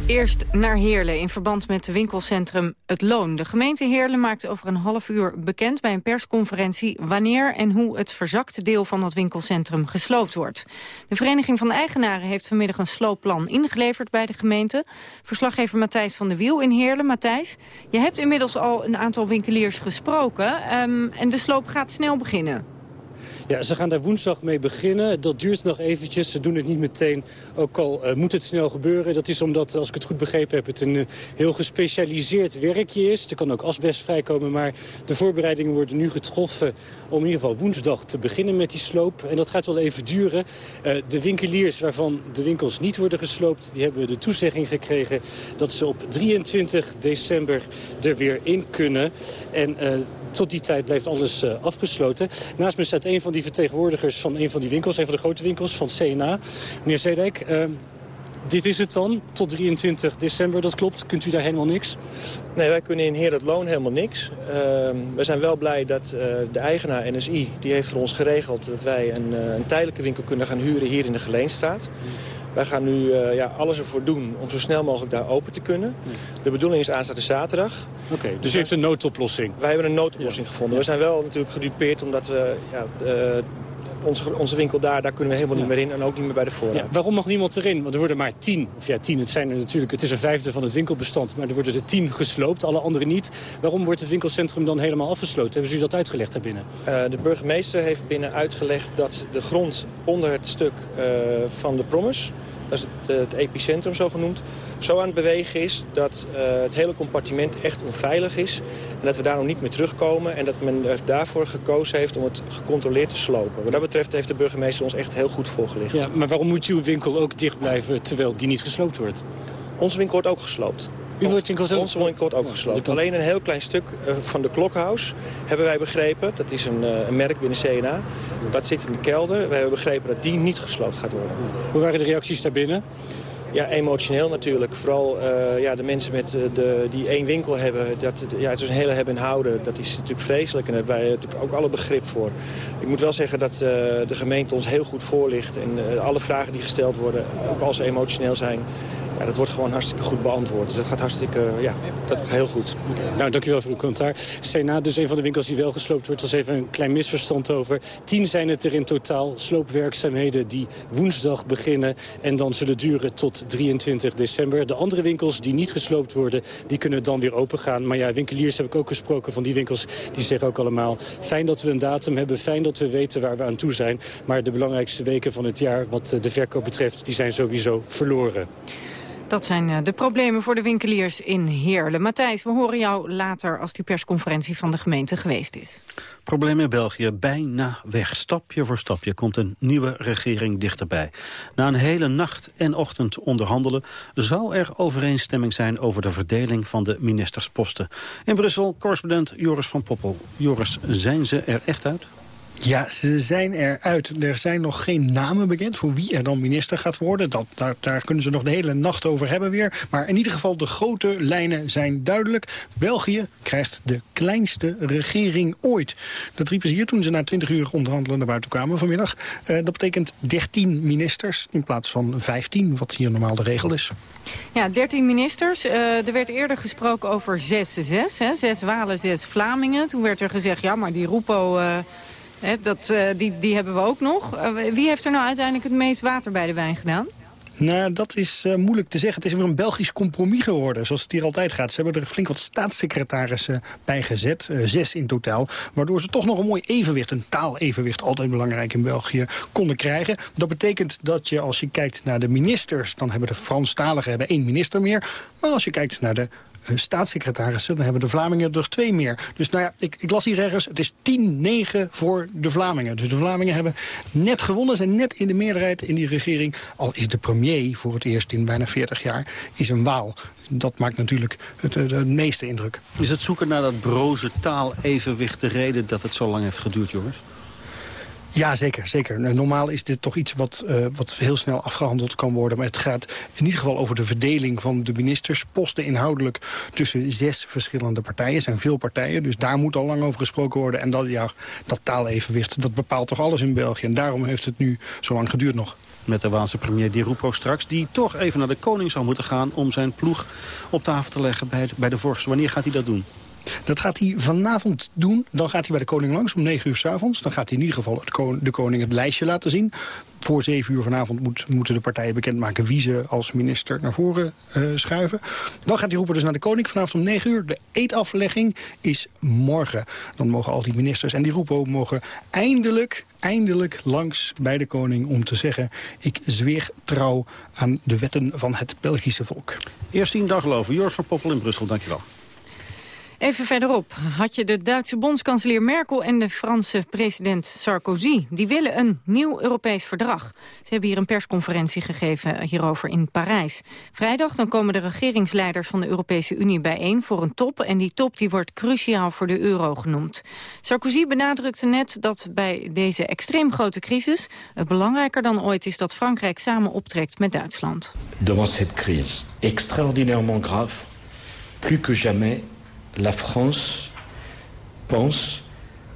Eerst naar Heerlen in verband met het winkelcentrum Het Loon. De gemeente Heerlen maakt over een half uur bekend bij een persconferentie... wanneer en hoe het verzakte deel van dat winkelcentrum gesloopt wordt. De Vereniging van Eigenaren heeft vanmiddag een sloopplan ingeleverd bij de gemeente. Verslaggever Matthijs van der Wiel in Heerlen. Matthijs, je hebt inmiddels al een aantal winkeliers gesproken... ehm, en de sloop gaat snel beginnen. Ja, ze gaan daar woensdag mee beginnen. Dat duurt nog eventjes. Ze doen het niet meteen, ook al eh, moet het snel gebeuren. Dat is omdat, als ik het goed begrepen heb, het een eh, heel gespecialiseerd werkje is. Er kan ook asbest vrijkomen, maar de voorbereidingen worden nu getroffen... om in ieder geval woensdag te beginnen met die sloop. En dat gaat wel even duren. Eh, de winkeliers waarvan de winkels niet worden gesloopt... die hebben de toezegging gekregen dat ze op 23 december er weer in kunnen. En Tot die tijd blijft alles eh, afgesloten. Naast me staat een van die vertegenwoordigers van een van die winkels. Een van de grote winkels van CNA. Meneer Zedek, eh, dit is het dan, tot 23 december, dat klopt. Kunt u daar helemaal niks? Nee, wij kunnen in Heer het Loon helemaal niks. Ehm, we zijn wel blij dat eh, de eigenaar NSI, die heeft voor ons geregeld... dat wij een, eh, een tijdelijke winkel kunnen gaan huren hier in de Geleenstraat. Wij gaan nu eh, ja, alles ervoor doen om zo snel mogelijk daar open te kunnen. De bedoeling is aanstaande zaterdag. Oké, dus u heeft een noodoplossing? Wij hebben een noodoplossing gevonden. We zijn wel natuurlijk gedupeerd omdat we... Ja, eh, onze, onze winkel daar, daar kunnen we helemaal niet meer in en ook niet meer bij de voorraad. Ja, waarom mag niemand erin? Want er worden maar tien, of ja, tien, het zijn er natuurlijk, het is een vijfde van het winkelbestand, maar er worden er tien gesloopt, alle anderen niet. Waarom wordt het winkelcentrum dan helemaal afgesloten? Hebben ze u dat uitgelegd daarbinnen? Uh, de burgemeester heeft binnen uitgelegd dat de grond onder het stuk uh, van de Promise, dat is het, uh, het, epicentrum zo genoemd, zo aan het bewegen is dat het hele compartiment echt onveilig is. En dat we daarom niet meer terugkomen en dat men daarvoor gekozen heeft om het gecontroleerd te slopen. Wat dat betreft heeft de burgemeester ons echt heel goed voorgelicht. Ja, maar waarom moet uw winkel ook dicht blijven terwijl die niet gesloopt wordt? Onze winkel wordt ook gesloopt. U wordt winkel ook? Onze winkel wordt ook gesloopt. Alleen een heel klein stuk van de Klokhuis hebben wij begrepen. Dat is een, een, merk binnen CNA. Dat zit in de kelder. We hebben begrepen dat die niet gesloopt gaat worden. Hoe waren de reacties daarbinnen? Ja, emotioneel natuurlijk. Vooral uh, ja, de mensen met, de, die één winkel hebben. Dat, ja, het is een hele hebben en houden. Dat is natuurlijk vreselijk. En daar hebben wij natuurlijk ook alle begrip voor. Ik moet wel zeggen dat uh, de gemeente ons heel goed voorligt. En alle vragen die gesteld worden, ook als ze emotioneel zijn... Ja, dat wordt gewoon hartstikke goed beantwoord. Dus dat gaat hartstikke, ja, dat gaat heel goed. Nou, dankjewel voor uw commentaar. Sena, dus een van de winkels die wel gesloopt wordt, was even een klein misverstand over. Tien zijn het er in totaal, sloopwerkzaamheden die woensdag beginnen en dan zullen duren tot 23 december. De andere winkels die niet gesloopt worden, die kunnen dan weer open gaan. Maar ja, winkeliers heb ik ook gesproken van die winkels, die zeggen ook allemaal... fijn dat we een datum hebben, fijn dat we weten waar we aan toe zijn. Maar de belangrijkste weken van het jaar, wat de verkoop betreft, die zijn sowieso verloren. Dat zijn de problemen voor de winkeliers in Heerlen. Matthijs, we horen jou later als die persconferentie van de gemeente geweest is. Probleem in België bijna weg. Stapje voor stapje komt een nieuwe regering dichterbij. Na een hele nacht en ochtend onderhandelen... zal er overeenstemming zijn over de verdeling van de ministersposten. In Brussel, correspondent Joris van Poppel. Joris, zijn ze er echt uit? Ja, ze zijn eruit. Er zijn nog geen namen bekend voor wie er dan minister gaat worden. Dat, daar, daar, kunnen ze nog de hele nacht over hebben weer. Maar in ieder geval, de grote lijnen zijn duidelijk. België krijgt de kleinste regering ooit. Dat riepen ze hier toen ze na 20 uur onderhandelen naar buiten kwamen vanmiddag. Uh, dat betekent 13 ministers in plaats van 15, wat hier normaal de regel is. Ja, 13 ministers. Uh, er werd eerder gesproken over 6-6. Zes Walen, zes Vlamingen. Toen werd er gezegd, ja, maar die Roepo... Uh, Dat, uh, die, die hebben we ook nog. Uh, wie heeft er nou uiteindelijk het meest water bij de wijn gedaan? Nou, dat is uh, moeilijk te zeggen. Het is weer een Belgisch compromis geworden, zoals het hier altijd gaat. Ze hebben er flink wat staatssecretarissen bij gezet, zes in totaal. Waardoor ze toch nog een mooi evenwicht, een taalevenwicht, altijd belangrijk in België, konden krijgen. Dat betekent dat je, als je kijkt naar de ministers, dan hebben de Franstaligen hebben één minister meer. Maar als je kijkt naar de staatssecretarissen... dan hebben de Vlamingen er twee meer. Dus nou ja, ik, ik las hier ergens, het is 10-9 voor de Vlamingen. Dus de Vlamingen hebben net gewonnen, zijn net in de meerderheid in die regering. Al is de premier voor het eerst in bijna 40 jaar is een Waal. Dat maakt natuurlijk het, meeste indruk. Is het zoeken naar dat broze taalevenwicht de reden dat het zo lang heeft geduurd, jongens? Ja, zeker. zeker. Normaal is dit toch iets wat, uh, wat heel snel afgehandeld kan worden. Maar het gaat in ieder geval over de verdeling van de ministersposten inhoudelijk tussen zes verschillende partijen. Er zijn veel partijen, dus daar moet al lang over gesproken worden. En dat, ja, dat taalevenwicht, dat bepaalt toch alles in België. En daarom heeft het nu zo lang geduurd nog met de Waalse premier Di Rupo straks... die toch even naar de koning zal moeten gaan om zijn ploeg op tafel te leggen bij de, bij de vorst. Wanneer gaat hij dat doen? Dat gaat hij vanavond doen. Dan gaat hij bij de koning langs om 9 uur s avonds. Dan gaat hij in ieder geval het de koning het lijstje laten zien. Voor 7 uur vanavond moet, moeten de partijen bekendmaken wie ze als minister naar voren uh, schuiven. Dan gaat hij roepen dus naar de koning vanavond om 9 uur. De eetaflegging is morgen. Dan mogen al die ministers en die roepen mogen eindelijk, eindelijk langs bij de koning om te zeggen... ik zweer trouw aan de wetten van het Belgische volk. Eerst zien dag geloven. Joris van Poppel in Brussel, dankjewel. Even verderop had je de Duitse bondskanselier Merkel en de Franse president Sarkozy. Die willen een nieuw Europees verdrag. Ze hebben hier een persconferentie gegeven hierover in Parijs. Vrijdag dan komen de regeringsleiders van de Europese Unie bijeen voor een top. En die top die wordt cruciaal voor de euro genoemd. Sarkozy benadrukte net dat bij deze extreem grote crisis... het belangrijker dan ooit is dat Frankrijk samen optrekt met Duitsland. Devant cette crise extraordinairement grave, plus que jamais la France pense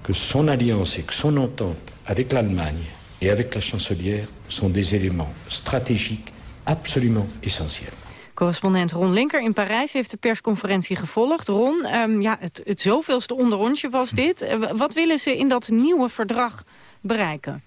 que son alliance et que son entente avec l'Allemagne et avec la chancelière sont des éléments stratégiques absolument essentiels. Correspondent Ron Linker in Parijs heeft de persconferentie gevolgd. Ron, um, ja, het, het zoveelste onderrondje was dit. Uh, wat willen ze in dat nieuwe verdrag bereiken?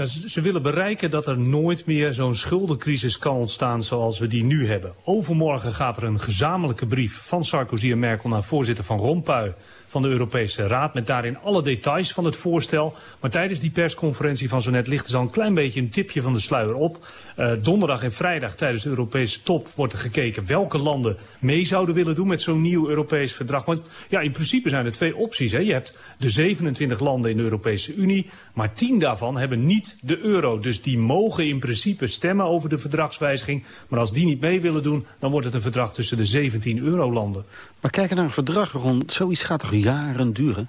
Nou, ze willen bereiken dat er nooit meer zo'n schuldencrisis kan ontstaan zoals we die nu hebben. Overmorgen gaat er een gezamenlijke brief van Sarkozy en Merkel naar voorzitter Van Rompuy van de Europese Raad... met daarin alle details van het voorstel. Maar tijdens die persconferentie van zo net ligt er al een klein beetje een tipje van de sluier op. Uh, donderdag en vrijdag tijdens de Europese top wordt er gekeken welke landen mee zouden willen doen met zo'n nieuw Europees verdrag. Want ja, in principe zijn er twee opties. Hè. Je hebt de 27 landen in de Europese Unie, maar 10 daarvan hebben niet de euro. Dus die mogen in principe stemmen over de verdragswijziging. Maar als die niet mee willen doen, dan wordt het een verdrag tussen de 17 eurolanden. Maar kijken naar een verdrag rond, zoiets gaat toch jaren duren?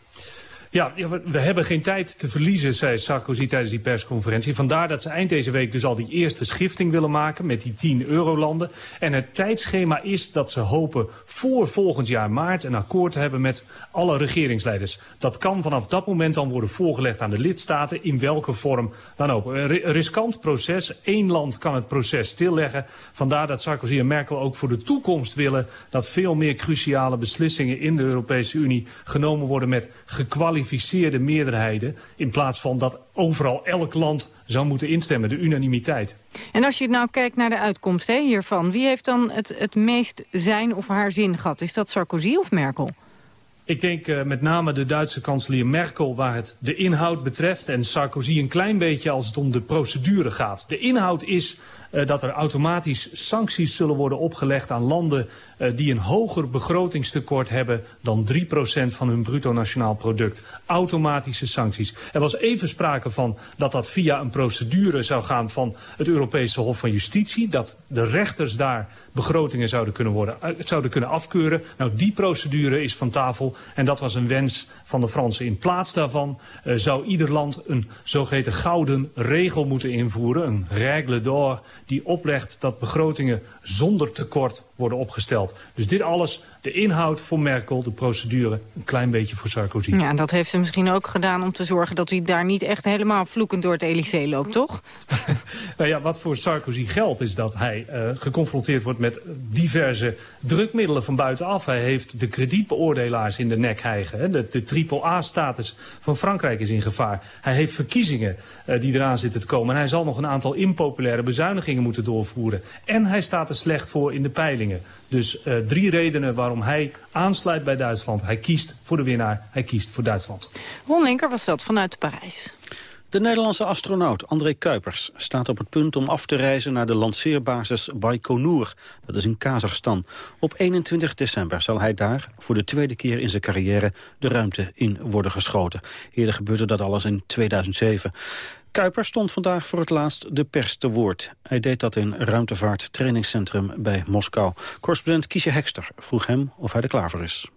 Ja, we hebben geen tijd te verliezen, zei Sarkozy tijdens die persconferentie. Vandaar dat ze eind deze week dus al die eerste schifting willen maken met die 10 eurolanden. En het tijdschema is dat ze hopen voor volgend jaar maart een akkoord te hebben met alle regeringsleiders. Dat kan vanaf dat moment dan worden voorgelegd aan de lidstaten, in welke vorm dan ook. Een riskant proces, Eén land kan het proces stilleggen. Vandaar dat Sarkozy en Merkel ook voor de toekomst willen dat veel meer cruciale beslissingen in de Europese Unie genomen worden met gekwalificeerde gekwalificeerde meerderheden... in plaats van dat overal elk land zou moeten instemmen, de unanimiteit. En als je nou kijkt naar de uitkomst hè, hiervan... wie heeft dan het, het meest zijn of haar zin gehad? Is dat Sarkozy of Merkel? Ik denk uh, met name de Duitse kanselier Merkel waar het de inhoud betreft... en Sarkozy een klein beetje als het om de procedure gaat. De inhoud is dat er automatisch sancties zullen worden opgelegd aan landen uh, die een hoger begrotingstekort hebben dan 3% van hun bruto nationaal product. Automatische sancties. Er was even sprake van dat dat via een procedure zou gaan van het Europese Hof van Justitie. Dat de rechters daar begrotingen zouden kunnen, worden, uh, zouden kunnen afkeuren. Nou, die procedure is van tafel en dat was een wens van de Fransen. In plaats daarvan zou ieder land een zogeheten gouden regel moeten invoeren. Een règle die oplegt dat begrotingen zonder tekort worden opgesteld. Dus dit alles, de inhoud voor Merkel, de procedure, een klein beetje voor Sarkozy. Ja, en dat heeft ze misschien ook gedaan om te zorgen dat hij daar niet echt helemaal vloekend door het Elysée loopt, toch? nou ja, wat voor Sarkozy geldt is dat hij uh, geconfronteerd wordt met diverse drukmiddelen van buitenaf. Hij heeft de kredietbeoordelaars in de nek hijgen. Hè. De, de triple-A-status van Frankrijk is in gevaar. Hij heeft verkiezingen uh, die eraan zitten te komen. En hij zal nog een aantal impopulaire bezuinigingen moeten doorvoeren. En hij staat er slecht voor in de peilingen. Dus uh, drie redenen waarom hij aansluit bij Duitsland. Hij kiest voor de winnaar, hij kiest voor Duitsland. Ron Linker was dat vanuit Parijs. De Nederlandse astronaut André Kuipers staat op het punt om af te reizen naar de lanceerbasis Baikonur. Dat is in Kazachstan. Op 21 december zal hij daar voor de tweede keer in zijn carrière de ruimte in worden geschoten. Eerder gebeurde dat alles in 2007. Kuiper stond vandaag voor het laatst de pers te woord. Hij deed dat in ruimtevaart trainingscentrum bij Moskou. Correspondent Kiesje Hekster vroeg hem of hij er klaar voor is.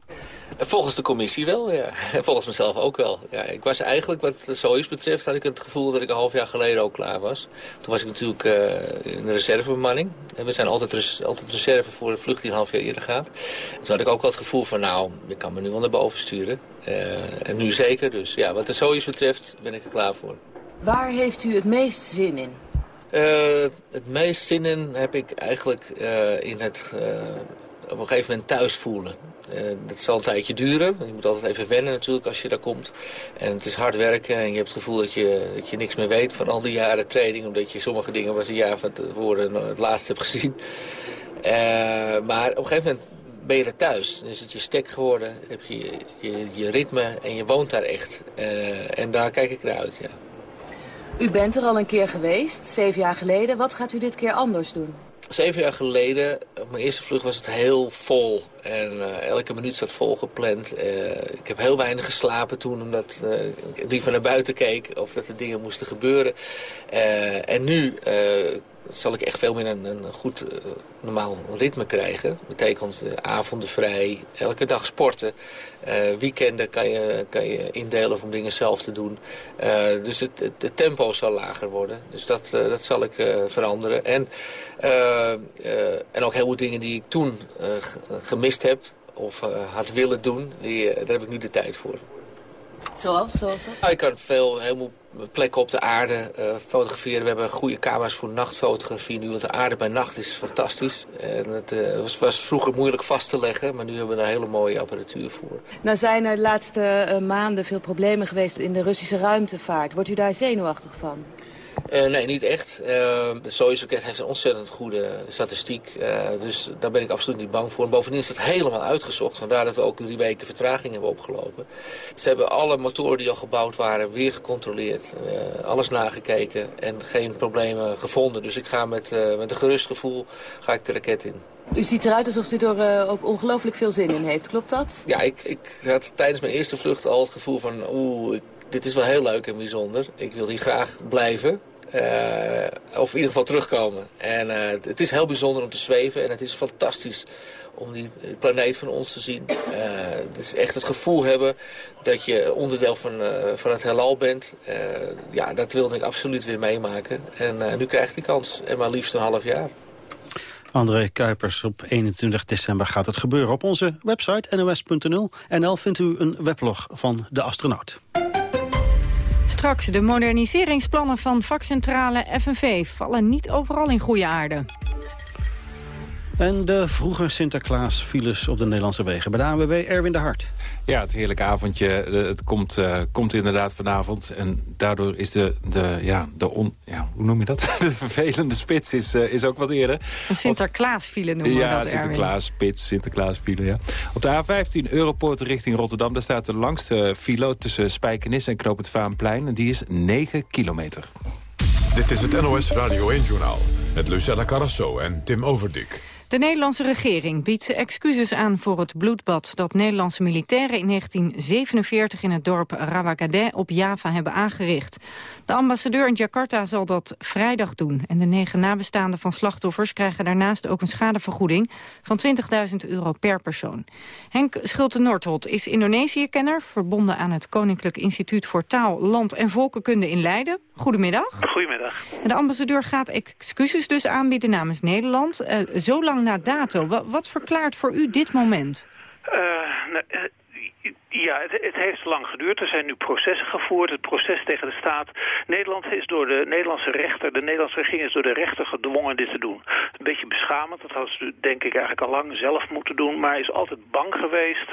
Volgens de commissie wel, ja. En volgens mezelf ook wel. Ja, ik was eigenlijk, wat zoiets betreft, had ik het gevoel dat ik een half jaar geleden ook klaar was. Toen was ik natuurlijk uh, in de reservebemanning. En we zijn altijd, altijd reserve voor de vlucht die een half jaar eerder gaat. Toen had ik ook wel het gevoel van, nou, ik kan me nu wel naar boven sturen. Uh, en nu zeker, dus ja, wat er zoiets betreft ben ik er klaar voor. Waar heeft u het meest zin in? Uh, het meest zin in heb ik eigenlijk uh, in het uh, op een gegeven moment thuis voelen. dat zal een tijdje duren. Je moet altijd even wennen natuurlijk als je daar komt. En het is hard werken en je hebt het gevoel dat je, dat je niks meer weet van al die jaren training. Omdat je sommige dingen was een jaar van tevoren het laatst hebt gezien. maar op een gegeven moment ben je er thuis. Dan is het je stek geworden, heb je je, je ritme en je woont daar echt. en daar kijk ik naar uit, ja. U bent er al een keer geweest, zeven jaar geleden. Wat gaat u dit keer anders doen? zeven jaar geleden, op mijn eerste vlucht was het heel vol. En uh, elke minuut zat vol gepland. Uh, ik heb heel weinig geslapen toen, omdat uh, ik liever naar buiten keek of dat er dingen moesten gebeuren. en nu zal ik echt veel meer een, een goed normaal ritme krijgen. Dat betekent avonden vrij, elke dag sporten. weekenden kan je, kan je indelen om dingen zelf te doen. dus het, het, het, tempo zal lager worden. Dus dat, dat zal ik veranderen. En uh, en ook heel veel dingen die ik toen uh, gemist heb of had willen doen, die, daar heb ik nu de tijd voor. Zoals? Zoals wat? Ik kan veel, helemaal plekken op de aarde fotograferen. We hebben goede camera's voor nachtfotografie nu, want de aarde bij nacht is fantastisch. En het was, was, vroeger moeilijk vast te leggen, maar nu hebben we daar hele mooie apparatuur voor. Nou zijn er de laatste maanden veel problemen geweest in de Russische ruimtevaart. Wordt u daar zenuwachtig van? Uh, nee, niet echt. Uh, de Soyuz-raket heeft een ontzettend goede statistiek. Uh, dus daar ben ik absoluut niet bang voor. En bovendien is het helemaal uitgezocht. Vandaar dat we ook drie weken vertraging hebben opgelopen. Ze hebben alle motoren die al gebouwd waren weer gecontroleerd. alles nagekeken en geen problemen gevonden. Dus ik ga met, met een gerust gevoel ga ik de raket in. U ziet eruit alsof u er ook ongelooflijk veel zin in heeft. Klopt dat? Ja, ik, ik had tijdens mijn eerste vlucht al het gevoel van... oeh, dit is wel heel leuk en bijzonder. Ik wil hier graag blijven. Uh, of in ieder geval terugkomen. En uh, het is heel bijzonder om te zweven en het is fantastisch om die planeet van ons te zien. Uh, het is echt het gevoel hebben dat je onderdeel van, van het heelal bent. ja, dat wilde ik absoluut weer meemaken. En nu krijg ik die kans. En maar liefst een half jaar. André Kuipers, op 21 december gaat het gebeuren. Op onze website nos.nl NL vindt u een weblog van de astronaut. Straks de moderniseringsplannen van vakcentrale FNV vallen niet overal in goede aarde. En de vroege Sinterklaas-files op de Nederlandse wegen. Bij de ANWB Erwin de Hart. Ja, het heerlijke avondje. Het komt, uh, komt inderdaad vanavond. En daardoor is de, de, ja, de on, ja, hoe noem je dat? De vervelende spits is, uh, is ook wat eerder. Een Sinterklaas-file noemen we ja, dat, Sinterklaas-spits, Sinterklaas-file, ja. Op de A15 Europoort richting Rotterdam... daar staat de langste file tussen Spijkenis en Knoop het Vaanplein. En die is 9 kilometer. Dit is het NOS Radio 1-journaal. Met Lucella Carrasso en Tim Overdik. De Nederlandse regering biedt excuses aan voor het bloedbad dat Nederlandse militairen in 1947 in het dorp Rawagade op Java hebben aangericht. De ambassadeur in Jakarta zal dat vrijdag doen en de negen nabestaanden van slachtoffers krijgen daarnaast ook een schadevergoeding van 20.000 euro per persoon. Henk Schulte-Noordholt is Indonesië-kenner, verbonden aan het Koninklijk Instituut voor Taal, Land en Volkenkunde in Leiden. Goedemiddag. Goedemiddag. De ambassadeur gaat excuses dus aanbieden namens Nederland. Uh, zo lang na dato. Wat, wat verklaart voor u dit moment? Uh, nou, uh, ja, het, het, heeft lang geduurd. Er zijn nu processen gevoerd. Het proces tegen de staat. Nederland is door de Nederlandse rechter, de Nederlandse regering is door de rechter gedwongen dit te doen. Een beetje beschamend. Dat hadden ze denk ik eigenlijk al lang zelf moeten doen. Maar is altijd bang geweest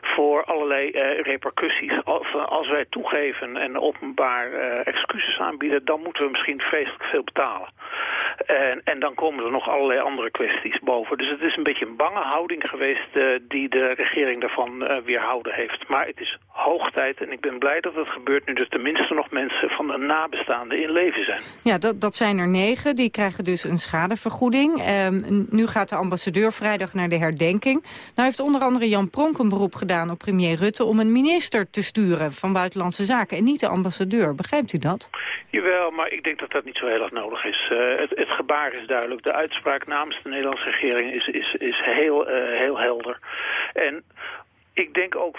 voor allerlei uh, repercussies. Als wij toegeven en openbaar uh, excuses aanbieden, dan moeten we misschien vreselijk veel betalen. En, en dan komen er nog allerlei andere kwesties boven. Dus het is een beetje een bange houding geweest uh, die de regering daarvan weerhouden heeft. Maar het is hoog tijd en ik ben blij dat het gebeurt nu er tenminste nog mensen van de nabestaanden in leven zijn. Ja, dat, dat zijn er negen. Die krijgen dus een schadevergoeding. Um, nu gaat de ambassadeur vrijdag naar de herdenking. Nou heeft onder andere Jan Pronk een beroep gedaan op premier Rutte... om een minister te sturen van Buitenlandse Zaken en niet de ambassadeur. Begrijpt u dat? Jawel, maar ik denk dat dat niet zo heel erg nodig is. Uh, het, het, gebaar is duidelijk. De uitspraak namens de Nederlandse regering is, is, is heel, uh, heel helder. En ik denk ook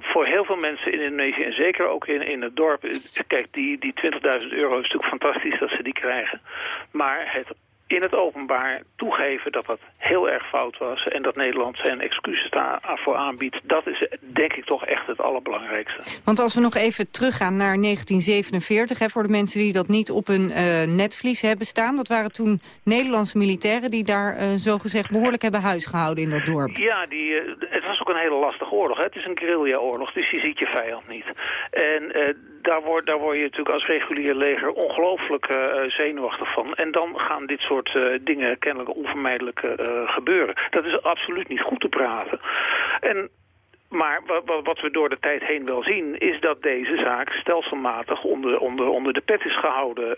voor heel veel mensen in Indonesië en zeker ook in, in het dorp... Kijk, die, die 20.000 euro is natuurlijk fantastisch dat ze die krijgen. Maar het in het openbaar toegeven dat dat heel erg fout was... en dat Nederland zijn excuses daarvoor aanbiedt... dat is denk ik toch echt het allerbelangrijkste. Want als we nog even teruggaan naar 1947... Hè, voor de mensen die dat niet op hun uh, netvlies hebben staan... dat waren toen Nederlandse militairen... die daar uh, zogezegd behoorlijk hebben huisgehouden in dat dorp. Ja, die, uh, het was ook een hele lastige oorlog. Hè? Het is een guerrilla-oorlog, dus je ziet je vijand niet. En daar, word, daar word je natuurlijk als regulier leger ongelooflijk zenuwachtig van. En dan gaan dit soort uh, dingen kennelijk onvermijdelijk gebeuren. Dat is absoluut niet goed te praten. En maar wat, we door de tijd heen wel zien... is dat deze zaak stelselmatig onder, onder, onder de pet is gehouden.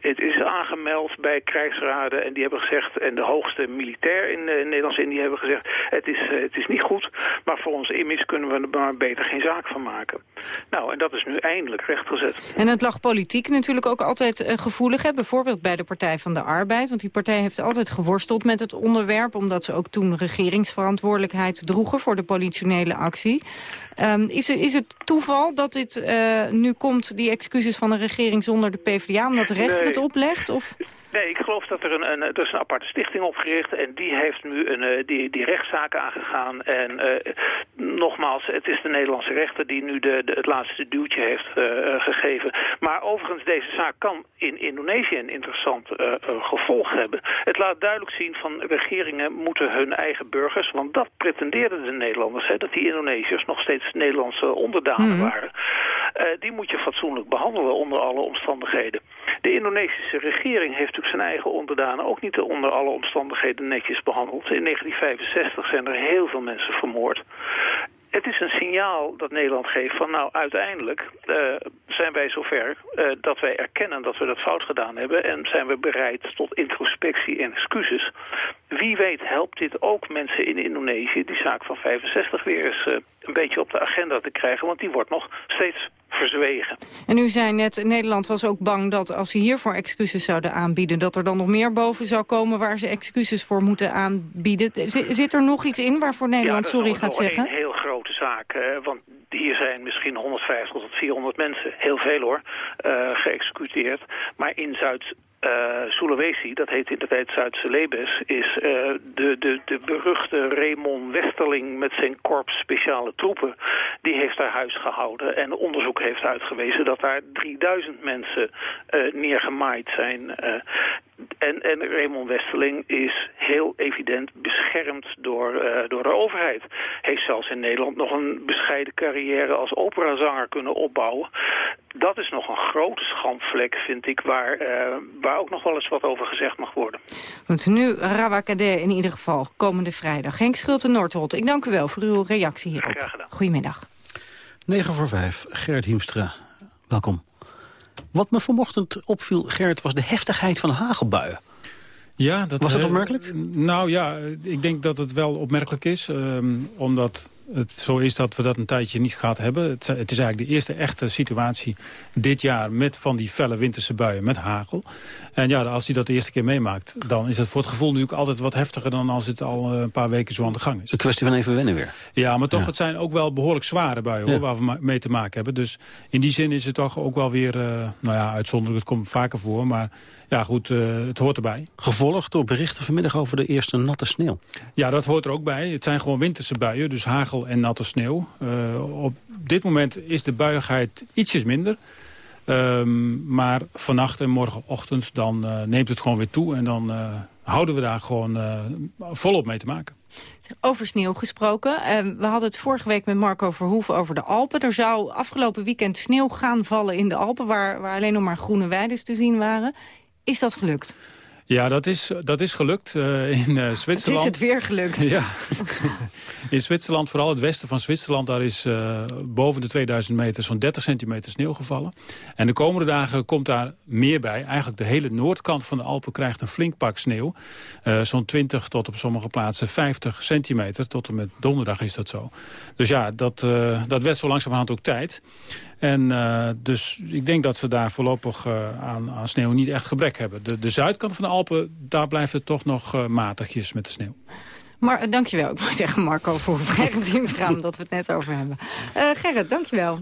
Het is aangemeld bij krijgsraden en die hebben gezegd... en de hoogste militair in, in Nederlands-Indië hebben gezegd... Het is, het is niet goed, maar voor onze image kunnen we er maar beter geen zaak van maken. Nou, en dat is nu eindelijk rechtgezet. En het lag politiek natuurlijk ook altijd gevoelig. Hè? Bijvoorbeeld bij de Partij van de Arbeid. Want die partij heeft altijd geworsteld met het onderwerp... omdat ze ook toen regeringsverantwoordelijkheid droegen voor de politionele actie. Um, is, is het toeval dat dit uh, nu komt, die excuses van de regering zonder de PvdA, omdat de rechter nee. het oplegt? Of? Nee, ik geloof dat er een, een, er is een aparte stichting opgericht en die heeft nu een, uh, die, die rechtszaken aangegaan. En uh, nogmaals, het is de Nederlandse rechter die nu de, de het laatste duwtje heeft uh, gegeven. Maar overigens, deze zaak kan in Indonesië een interessant gevolg hebben. Het laat duidelijk zien van regeringen moeten hun eigen burgers, want dat pretendeerden de Nederlanders, hè, dat die Indonesiërs nog steeds Nederlandse onderdanen mm -hmm. waren. die moet je fatsoenlijk behandelen onder alle omstandigheden. De Indonesische regering heeft natuurlijk zijn eigen onderdanen ook niet onder alle omstandigheden netjes behandeld. In 1965 zijn er heel veel mensen vermoord. Het is een signaal dat Nederland geeft van nou uiteindelijk uh, zijn wij zover uh, dat wij erkennen dat we dat fout gedaan hebben en zijn we bereid tot introspectie en excuses. Wie weet helpt dit ook mensen in Indonesië die zaak van 65 weer eens uh, een beetje op de agenda te krijgen, want die wordt nog steeds verzwegen. En u zei net, Nederland was ook bang dat als ze hiervoor excuses zouden aanbieden... dat er dan nog meer boven zou komen waar ze excuses voor moeten aanbieden. Z zit er nog iets in waarvoor Nederland ja, sorry gaat zeggen? Een heel grote zaak. Want hier zijn misschien 150 tot 400 mensen, heel veel hoor, uh, geëxecuteerd. Maar in Zuid uh, Sulawesi, dat heet in de tijd Zuid-Celebes, is uh, de, de, de beruchte Raymond Westerling met zijn korps speciale troepen, die heeft daar huis gehouden en onderzoek heeft uitgewezen dat daar 3000 mensen uh, neergemaaid zijn. en, en Raymond Westerling is heel evident beschermd door, door de overheid. Heeft zelfs in Nederland nog een bescheiden carrière als operazanger kunnen opbouwen. Dat is nog een grote schandvlek, vind ik, waar, waar ook nog wel eens wat over gezegd mag worden. Goed, nu Rawakadé in ieder geval, komende vrijdag. Henk Schulte Noordholt, ik dank u wel voor uw reactie hierop. Graag gedaan. Goedemiddag. 9 voor 5, Gerrit Hiemstra, welkom. Wat me vanochtend opviel, Gerrit, was de heftigheid van de hagelbuien. Ja, dat was dat opmerkelijk? Uh, nou ja, ik denk dat het wel opmerkelijk is. Um, omdat het zo is dat we dat een tijdje niet gehad hebben. Het, het, is eigenlijk de eerste echte situatie dit jaar met van die felle winterse buien met hagel. En ja, als hij dat de eerste keer meemaakt, dan is dat voor het gevoel natuurlijk altijd wat heftiger dan als het al een paar weken zo aan de gang is. Een kwestie van even wennen weer. Ja, maar toch, ja. het zijn ook wel behoorlijk zware buien hoor, waar we mee te maken hebben. Dus in die zin is het toch ook wel weer, uh, nou ja, uitzonderlijk, het komt vaker voor, maar ja goed, uh, het hoort erbij. Gevolgd door berichten vanmiddag over de eerste natte sneeuw. Ja, dat hoort er ook bij. Het zijn gewoon winterse buien, dus hagel en natte sneeuw. Uh, op dit moment is de buigheid ietsjes minder. Um, maar vannacht en morgenochtend dan uh, neemt het gewoon weer toe. En dan uh, houden we daar gewoon uh, volop mee te maken. Over sneeuw gesproken. Uh, we hadden het vorige week met Marco Verhoeven over de Alpen. Er zou afgelopen weekend sneeuw gaan vallen in de Alpen... waar, waar alleen nog maar groene weiden te zien waren. Is dat gelukt? Ja, dat is, dat is gelukt uh, in uh, Zwitserland. Het is het weer gelukt. Ja. in Zwitserland, vooral het westen van Zwitserland... daar is uh, boven de 2000 meter zo'n 30 centimeter sneeuw gevallen. En de komende dagen komt daar meer bij. Eigenlijk de hele noordkant van de Alpen krijgt een flink pak sneeuw. zo'n 20 tot op sommige plaatsen 50 centimeter. Tot en met donderdag is dat zo. Dus ja, dat, dat werd zo langzamerhand ook tijd. En uh, dus ik denk dat ze daar voorlopig uh, aan, aan sneeuw niet echt gebrek hebben. De, de zuidkant van de Alpen, daar blijft het toch nog uh, matigjes met de sneeuw. Maar dankjewel, ik moet zeggen Marco voor Gerrit Diemstra, omdat we het net over hebben. Gerrit, dankjewel.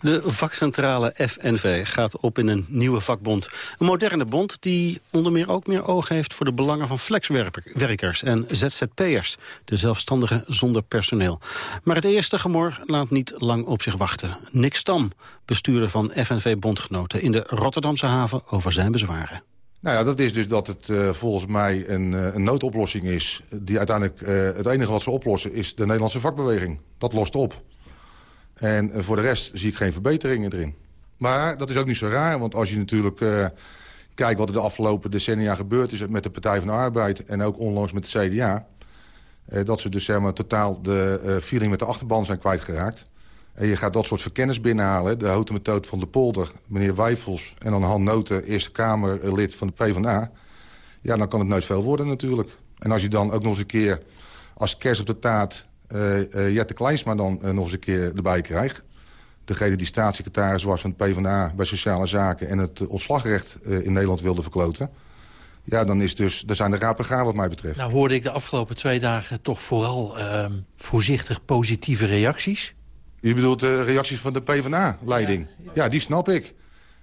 De vakcentrale FNV gaat op in een nieuwe vakbond. Een moderne bond die onder meer ook meer oog heeft... voor de belangen van flexwerkers en ZZP'ers. De zelfstandigen zonder personeel. Maar het eerste gemor laat niet lang op zich wachten. Nick Stam, bestuurder van FNV-bondgenoten... in de Rotterdamse haven over zijn bezwaren. Nou ja, dat is dus dat het uh, volgens mij een, uh, een noodoplossing is... die uiteindelijk uh, het enige wat ze oplossen is de Nederlandse vakbeweging. Dat lost op. En uh, voor de rest zie ik geen verbeteringen erin. Maar dat is ook niet zo raar, want als je natuurlijk uh, kijkt... wat er de afgelopen decennia gebeurd is met de Partij van de Arbeid... en ook onlangs met de CDA... dat ze dus zeg maar, totaal de feeling met de achterban zijn kwijtgeraakt. En je gaat dat soort verkennis binnenhalen. De houten methode van de polder, meneer Wijfels... en dan Han Noten, Eerste Kamerlid van de PvdA... ja, dan kan het nooit veel worden natuurlijk. En als je dan ook nog eens een keer als kerst op de taart... Uh, Jette Kleinsma dan nog eens een keer erbij krijgt... degene die staatssecretaris was van de PvdA bij Sociale Zaken... en het ontslagrecht in Nederland wilde verkloten... Ja, dan is dus, daar zijn de rapen gaan wat mij betreft. Nou hoorde ik de afgelopen twee dagen toch vooral uh, voorzichtig positieve reacties. Je bedoelt de reacties van de PvdA-leiding? Ja. die snap ik.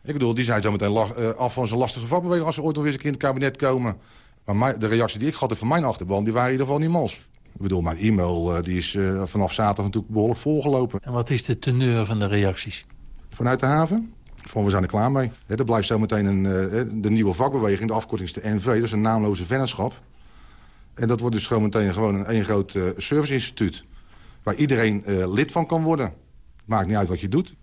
Ik bedoel, die zijn zo meteen uh, af van zijn lastige vakbeweging... als ze ooit nog eens een keer in het kabinet komen. Maar de reacties die ik had van mijn achterban, die waren in ieder geval niet mals. Ik bedoel, mijn e-mail uh, die is uh, vanaf zaterdag natuurlijk behoorlijk volgelopen. En wat is de teneur van de reacties? Vanuit de haven? Van, we zijn er klaar mee. He, er blijft zometeen een, de nieuwe vakbeweging, de afkorting is de NV. Dat is een naamloze vennootschap. En dat wordt dus gewoon meteen gewoon een één groot serviceinstituut waar iedereen uh, lid van kan worden. Maakt niet uit wat je doet.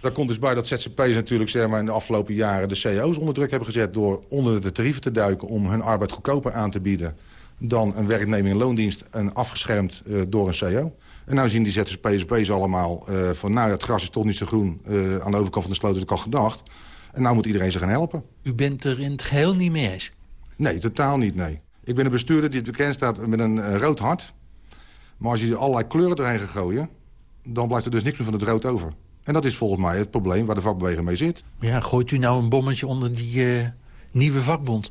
Daar komt dus bij dat ZZP's natuurlijk zeg maar, in de afgelopen jaren de CEO's onder druk hebben gezet... door onder de tarieven te duiken om hun arbeid goedkoper aan te bieden... dan een werknemer in loondienst en afgeschermd uh, door een CEO. En nou zien die ZZP's allemaal uh, van... nou, het gras is toch niet zo groen aan de overkant van de sloot, dus ik al gedacht. En nou moet iedereen zich gaan helpen. U bent er in het geheel niet mee eens? Nee, totaal niet, nee. Ik ben een bestuurder die bekend staat met een rood hart... Maar als je allerlei kleuren doorheen gaat gooien... dan blijft er dus niks meer van het rood over. En dat is volgens mij het probleem waar de vakbeweging mee zit. Ja, gooit u nou een bommetje onder die nieuwe vakbond?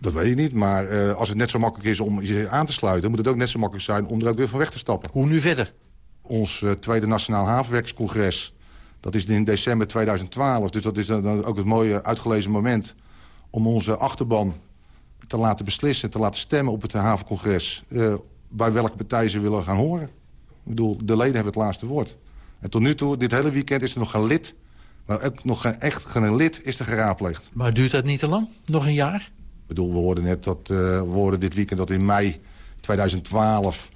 Dat weet ik niet, maar uh, als het net zo makkelijk is om je aan te sluiten... moet het ook net zo makkelijk zijn om er ook weer van weg te stappen. Hoe nu verder? Ons uh, tweede Nationaal Havenwerkerscongres... dat is in december 2012, dus dat is dan ook het mooie uitgelezen moment... om onze achterban te laten beslissen, te laten stemmen op het havencongres bij welke partij ze willen gaan horen. Ik bedoel, de leden hebben het laatste woord. En tot nu toe, dit hele weekend, is er nog geen lid... maar ook nog geen, echt geen lid is er geraadpleegd. Maar duurt dat niet te lang? Nog een jaar? Bedoel, we hoorden net dat uh, we hoorden dit weekend dat in mei 2012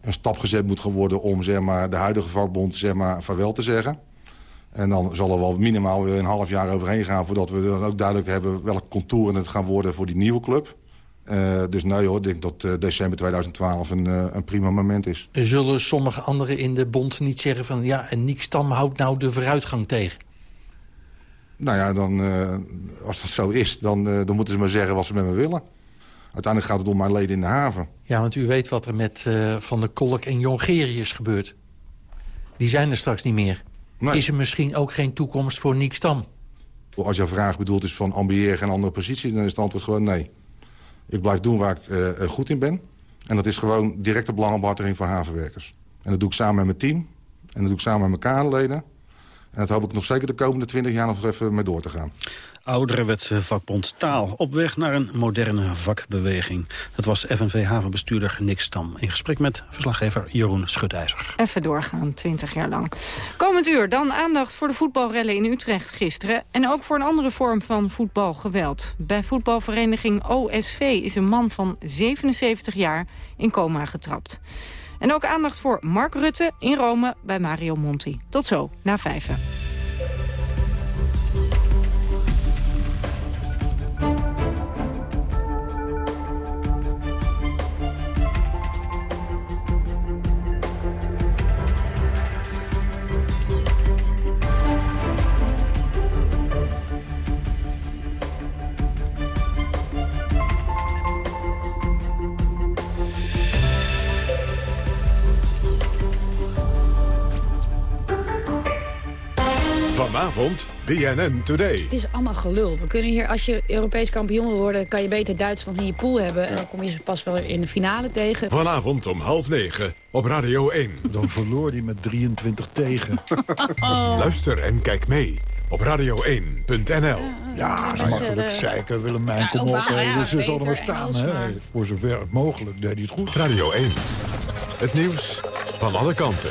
een stap gezet moet worden... om zeg maar, de huidige vakbond zeg maar, vaarwel te zeggen. En dan zal er wel minimaal weer een half jaar overheen gaan... voordat we dan ook duidelijk hebben welke contouren het gaan worden voor die nieuwe club. Uh, dus nee hoor, ik denk dat uh, december 2012 een, een, prima moment is. Zullen sommige anderen in de bond niet zeggen van... ja, en Niek Stam houdt nou de vooruitgang tegen? Nou ja, dan, als dat zo is, dan, dan moeten ze maar zeggen wat ze met me willen. Uiteindelijk gaat het om mijn leden in de haven. Ja, want u weet wat er met Van der Kolk en Jongerius gebeurt. Die zijn er straks niet meer. Nee. Is er misschien ook geen toekomst voor Niek Stam? Als jouw vraag bedoeld is van ambieer geen andere positie... dan is het antwoord gewoon nee. Ik blijf doen waar ik goed in ben. En dat is gewoon directe belangenbehartiging van havenwerkers. En dat doe ik samen met mijn team. En dat doe ik samen met mijn kaderleden. En dat hoop ik nog zeker de komende twintig jaar nog even mee door te gaan ouderwetse vakbond Taal. Op weg naar een moderne vakbeweging. Dat was FNV-havenbestuurder Nick Stam. In gesprek met verslaggever Jeroen Schutijzer. Even doorgaan, 20 jaar lang. Komend uur dan aandacht voor de voetbalrellen in Utrecht gisteren. En ook voor een andere vorm van voetbalgeweld. Bij voetbalvereniging OSV is een man van 77 jaar in coma getrapt. En ook aandacht voor Mark Rutte in Rome bij Mario Monti. Tot zo, na vijven. Vanavond BNN Today. Het is allemaal gelul. We kunnen hier, als je Europees kampioen wil worden... kan je beter Duitsland in je pool hebben. En dan kom je ze pas wel in de finale tegen. Vanavond om half negen op Radio 1. Dan verloor hij met 23 tegen. Luister en kijk mee op radio1.nl. Ja, dat is makkelijk zeiken. Willemijn, ja, kom op. Ja, ze zal er maar staan. Hè. Voor zover mogelijk deed hij het goed. Radio 1. Het nieuws van alle kanten.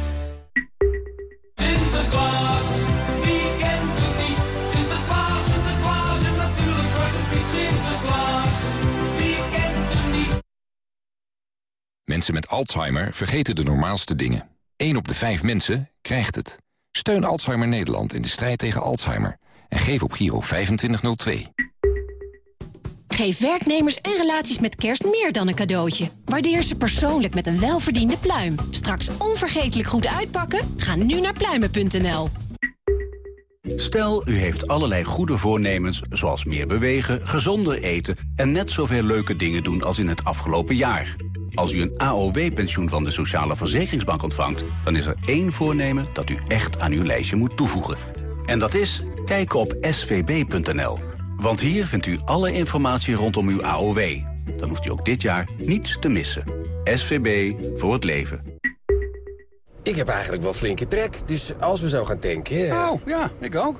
Mensen met Alzheimer vergeten de normaalste dingen. 1 op de 5 mensen krijgt het. Steun Alzheimer Nederland in de strijd tegen Alzheimer. En geef op Giro 2502. Geef werknemers en relaties met kerst meer dan een cadeautje. Waardeer ze persoonlijk met een welverdiende pluim. Straks onvergetelijk goed uitpakken? Ga nu naar pluimen.nl. Stel, u heeft allerlei goede voornemens, zoals meer bewegen, gezonder eten... en net zoveel leuke dingen doen als in het afgelopen jaar. Als u een AOW-pensioen van de Sociale Verzekeringsbank ontvangt... dan is er één voornemen dat u echt aan uw lijstje moet toevoegen. En dat is kijken op svb.nl. Want hier vindt u alle informatie rondom uw AOW. Dan hoeft u ook dit jaar niets te missen. SVB voor het leven. Ik heb eigenlijk wel flinke trek, dus als we zo gaan tanken... Oh, ja, ik ook.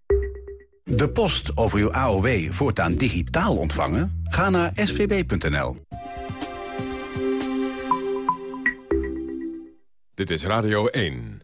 De post over uw AOW voortaan digitaal ontvangen? Ga naar svb.nl. Dit is Radio 1.